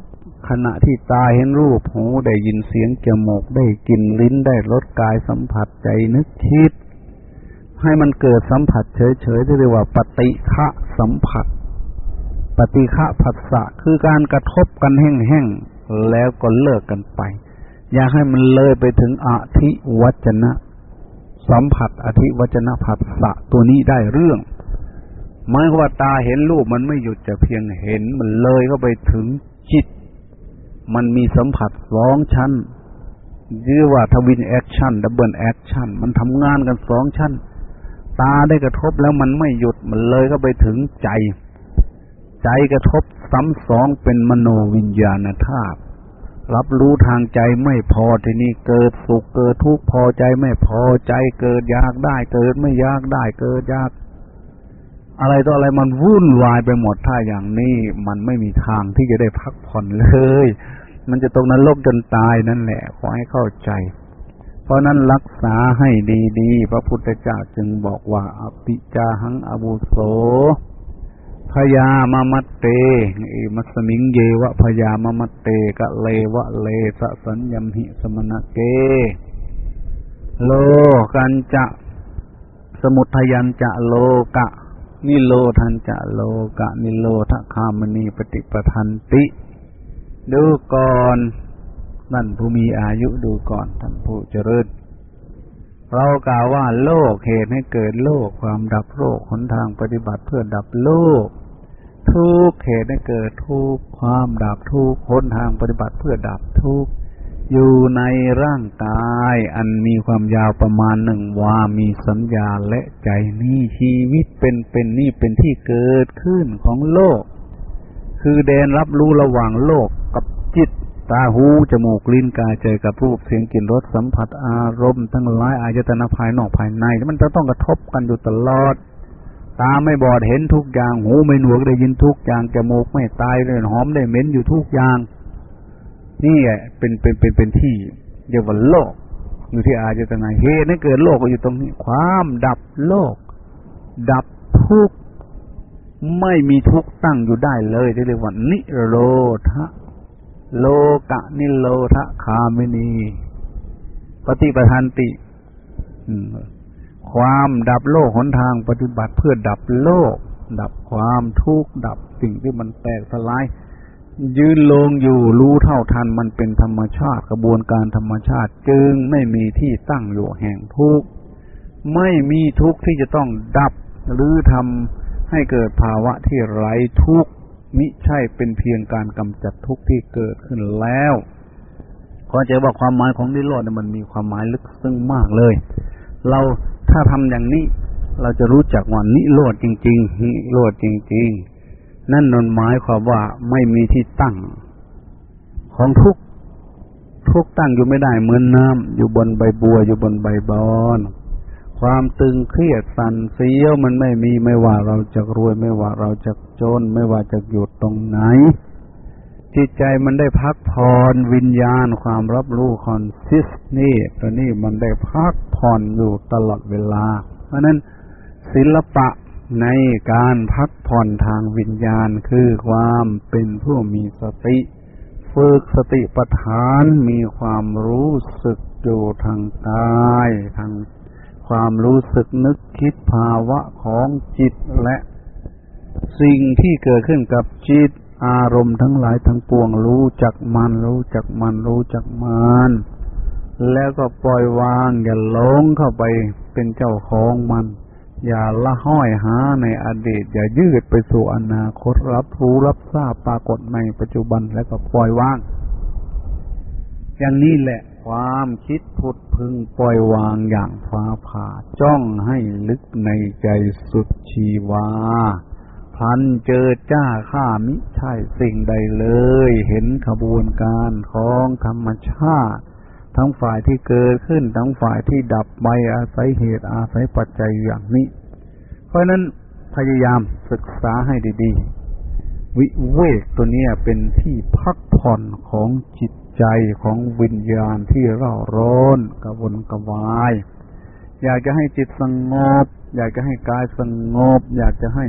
ขณะที่ตาเห็นรูปหูได้ยินเสียงจมูกได้กลิ่นลิ้นได้รสกายสัมผัสใจนึกคิด ให้มันเกิดสัมผัสเฉยๆที่เรียกว่าปฏิฆะสัมผัส ปฏิฆะผัสสะคือการกระทบกันแห้งๆแล้วก็เลิกกันไป อยากให้มันเลยไปถึงอธิวัจนะ สัมผัสอธิวัจนะผัสสะตัวนี้ได้เรื่องหมายว่าตาเห็นรูปมันไม่หยุดจะเพียงเห็นมันเลยเข้าไปถึงจิต มันมีสัมผัสสองชั้นเรียกว่า twin action double action มันทำงานกันสองชั้น ตาได้กระทบแล้วมันไม่หยุดมันเลยก็ไปถึงใจ ใจกระทบซ้ำสองเป็นมโนวิญญาณธาตุรับรู้ทางใจไม่พอทีนี้เกิดสุขเกิดทุกข์พอใจไม่พอใจเกิดอยากได้ เกิดไม่อยากได้ เกิดอยาก อะไรต่ออะไรมันวุ่นวายไปหมดถ้าอย่างนี้มันไม่มีทางที่จะได้พักผ่อนเลย มันจะตรงนั้นลกจนตายนั่นแหละขอให้เข้าใจ เพราะนั้นรักษาให้ดีๆ พระพุทธเจ้าจึงบอกว่าอภิจาหังอบุโสพยามามัตเตมัสมิงเยวะพยามามัตเตกะเลวะเลสะสัญญมหิสมณะเก โลกันจะสมุทยันจะโลกะ นิโลทันจะโลกะ นิโลทะคามณีปฏิปทันติ ดูก่อน นั่นผู้มีอายุดูก่อนท่านผู้เจริญเรากล่าวว่าโลกเหตุให้เกิดโลกความดับโลกหนทางปฏิบัติเพื่อดับโลก ทุกเหตุให้เกิดทุกความดับทุกหนทางปฏิบัติเพื่อดับทุกอยู่ในร่างกาย อันมีความยาวประมาณหนึ่งวามีสัญญาและใจนี่ชีวิตเป็นเป็นนี่เป็นที่เกิดขึ้นของโลก คือแดนรับรู้ระหว่างโลกกับจิต ตาหูจมูกลิ้นกายใจกับรูปเสียงกลิ่นรสสัมผัสอารมณ์ทั้งหลายอายตนะภายนอกภายในมันจะต้องกระทบกันอยู่ตลอด ตาไม่บอดเห็นทุกอย่าง หูไม่หนวกได้ยินทุกอย่างจมูกไม่ตายเลยหอมได้เหม็นอยู่ทุกอย่าง นี่เป็นเป็นเป็นเป็นที่เรียกว่าโลกอยู่ที่อาจจะนาเหตุให้เกิดโลกก็อยู่ตรงนี้ ความดับโลก ดับทุกข์ไม่มีทุกข์ตั้งอยู่ได้เลยเรียกว่านิโรธ โลกะนิโรธะคามินี ปฏิปทานติ ความดับโลกหนทางปฏิบัติเพื่อดับโลก ดับความทุกข์ดับสิ่งที่มันแตกสลาย ยืนลงอยู่รู้เท่าทันมันเป็นธรรมชาติกระบวนการธรรมชาติ จึงไม่มีที่ตั้งอยู่แห่งทุกข์ไม่มีทุกข์ที่จะต้องดับหรือทำให้เกิดภาวะที่ไร้ทุกข์ มิใช่เป็นเพียงการกำจัดทุกข์ที่เกิดขึ้นแล้วก็จะบอกความหมายของนิโรธมันมีความหมายลึกซึ้งมากเลย เราถ้าทำอย่างนี้ เราจะรู้จักว่านิโรธจริง ๆ นิโรธจริง ๆ นั่นนนหมายความว่าไม่มีที่ตั้ง ของทุกทุกตั้งอยู่ไม่ได้เหมือนน้ำอยู่บนใบบัวอยู่บนใบบอน ความตึงเครียดสั่นเสียวมันไม่มีไม่ว่าเราจะรวยไม่ว่าเราจะจน ไม่ว่าจะอยู่ตรงไหน จิตใจมันได้พักผ่อนวิญญาณความรับรู้คอนซิสนี่ตัวนี้มันได้พักผ่อนอยู่ตลอดเวลา เพราะนั้นศิลปะในการพักผ่อนทางวิญญาณคือความเป็นผู้มีสติ ฝึกสติปัฏฐานมีความรู้สึกอยู่ทางกาย ทาง ความรู้สึกนึกคิดภาวะของจิตและ สิ่งที่เกิดขึ้นกับจิตอารมณ์ทั้งหลายทั้งปวงรู้จักมันรู้จักมันรู้จักมันแล้วก็ปล่อยวาง อย่าหลงเข้าไปเป็นเจ้าของมัน อย่าละห้อยหาในอดีต อย่ายืดไปสู่อนาคตรับรู้รับทราบปรากฏในปัจจุบันแล้วก็ปล่อยวาง อย่างนี้แหละ ความคิดพุดพึงปล่อยวางอย่างฟ้าผ่าจ้องให้ลึกในใจสุดชีวาพันเจอจ้าข้ามิใช่สิ่งใดเลย เห็นขบวนการของธรรมชาติ ทั้งฝ่ายที่เกิดขึ้น ทั้งฝ่ายที่ดับไปอาศัยเหตุอาศัยปัจจัยอย่างนี้ เพราะนั้นพยายามศึกษาให้ดี ๆ วิเวกตัวนี้เป็นที่พักผ่อนของจิต ใจของวิญญาณที่เร่าร้อนกระวนกระวาย อยากจะให้จิตสงบ อยากจะให้กายสงบ อยากจะให้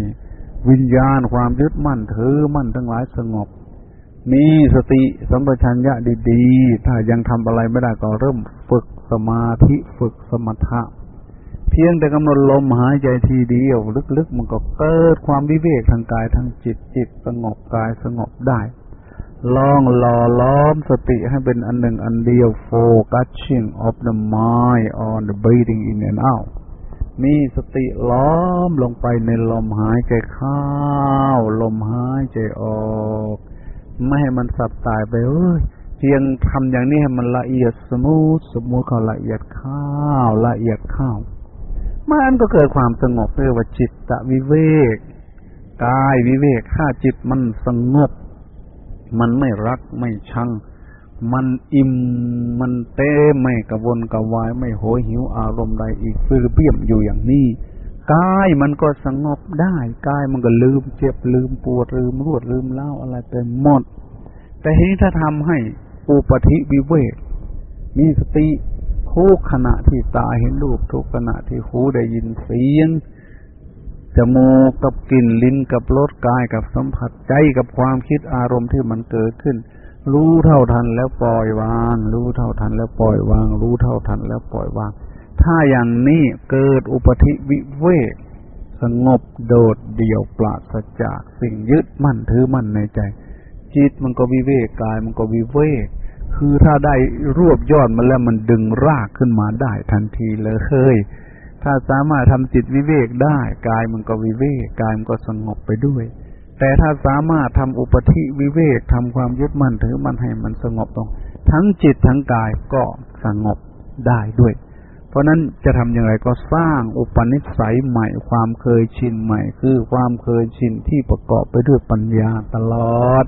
วิญญาณความยึดมั่นถือมั่นทั้งหลายสงบ มีสติสัมปชัญญะดีๆ ถ้ายังทำอะไรไม่ได้ก็เริ่มฝึกสมาธิฝึกสมถะ เพียงแต่กำหนดลมหายใจทีเดียว ลึกๆมันก็เกิดความวิเวกทางกายทางจิตจิตสงบกายสงบได้ ลองหล่อหลอมสติให้เป็นอันหนึ่งอันเดียว focusing of the mind on the breathing in and out มีสติหลอมลงไปในลมหายใจเข้า ลมหายใจออก ไม่ให้มันสับตายไปเอ้ยเพียงทำอย่างนี้ให้มันละเอียด smooth smooth เข้าละเอียดเข้าละเอียดเข้ามันก็เกิดความสงบเรียกว่าจิตตวิเวกกายวิเวกถ้าจิตมันสงบ มันไม่รักไม่ชัง มันอิ่มมันเต้ไม่กระวนกระวาย ไม่โหยหิวอารมณ์ใดอีกฟื้นเปี่ยมอยู่อย่างนี้กายมันก็สงบได้กายมันก็ลืมเจ็บลืมปวดลืมรวดลืมเล่าอะไรไปหมด แต่ทีนี้ถ้าทำให้อุปธิวิเวกมีสติทุกขณะที่ตาเห็นรูปทุกขณะที่หูได้ยินเสียง จมูกกับกลิ่นลิ้นกับรสกายกับสัมผัสใจกับความคิดอารมณ์ที่มันเกิดขึ้น รู้เท่าทันแล้วปล่อยวาง รู้เท่าทันแล้วปล่อยวาง รู้เท่าทันแล้วปล่อยวาง ถ้าอย่างนี้เกิดอุปธิวิเวกสงบโดดเดี่ยวปราศจากสิ่งยึดมั่นถือมั่นในใจ จิตมันก็วิเวกกายมันก็วิเวกคือถ้าได้รวบยอดมันแล้วมันดึงรากขึ้นมาได้ทันทีเลย ถ้าสามารถทำจิตวิเวกได้กายมันก็วิเวกกายมันก็สงบไปด้วย แต่ถ้าสามารถทำอุปธิวิเวกทำความยึดมั่นถือมันให้มันสงบลงทั้งจิตทั้งกายก็สงบได้ด้วย เพราะนั้นจะทำอย่างไรก็สร้างอุปนิสัยใหม่ ความเคยชินใหม่ คือความเคยชินที่ประกอบไปด้วยปัญญาตลอด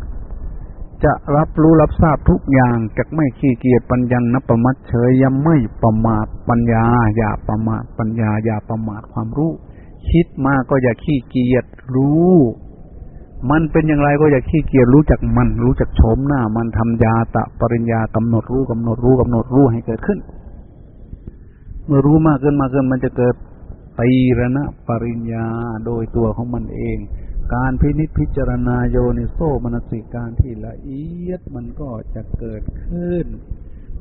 จะรับรู้รับทราบทุกอย่างจะไม่ขี้เกียจปัญญังนประมัดเฉยยังไม่ประมาทปัญญา อย่าประมาทปัญญา อย่าประมาทความรู้ คิดมาก็อย่าขี้เกียจรู้ มันเป็นอย่างไรก็อย่าขี้เกียจรู้จักมัน รู้จักโฉมหน้า มันทำยาตะปริญญากำหนดรู้กำหนดรู้กำหนดรู้ให้เกิดขึ้น เมื่อรู้มากขึ้นมากขึ้นมันจะเกิดตีรณปริญญาโดยตัวของมันเอง การพินิจพิจารณาโยนิโสมนสิการที่ละเอียดมันก็จะเกิดขึ้น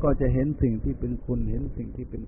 ก็จะเห็นสิ่งที่เป็นคุณเห็นสิ่งที่เป็น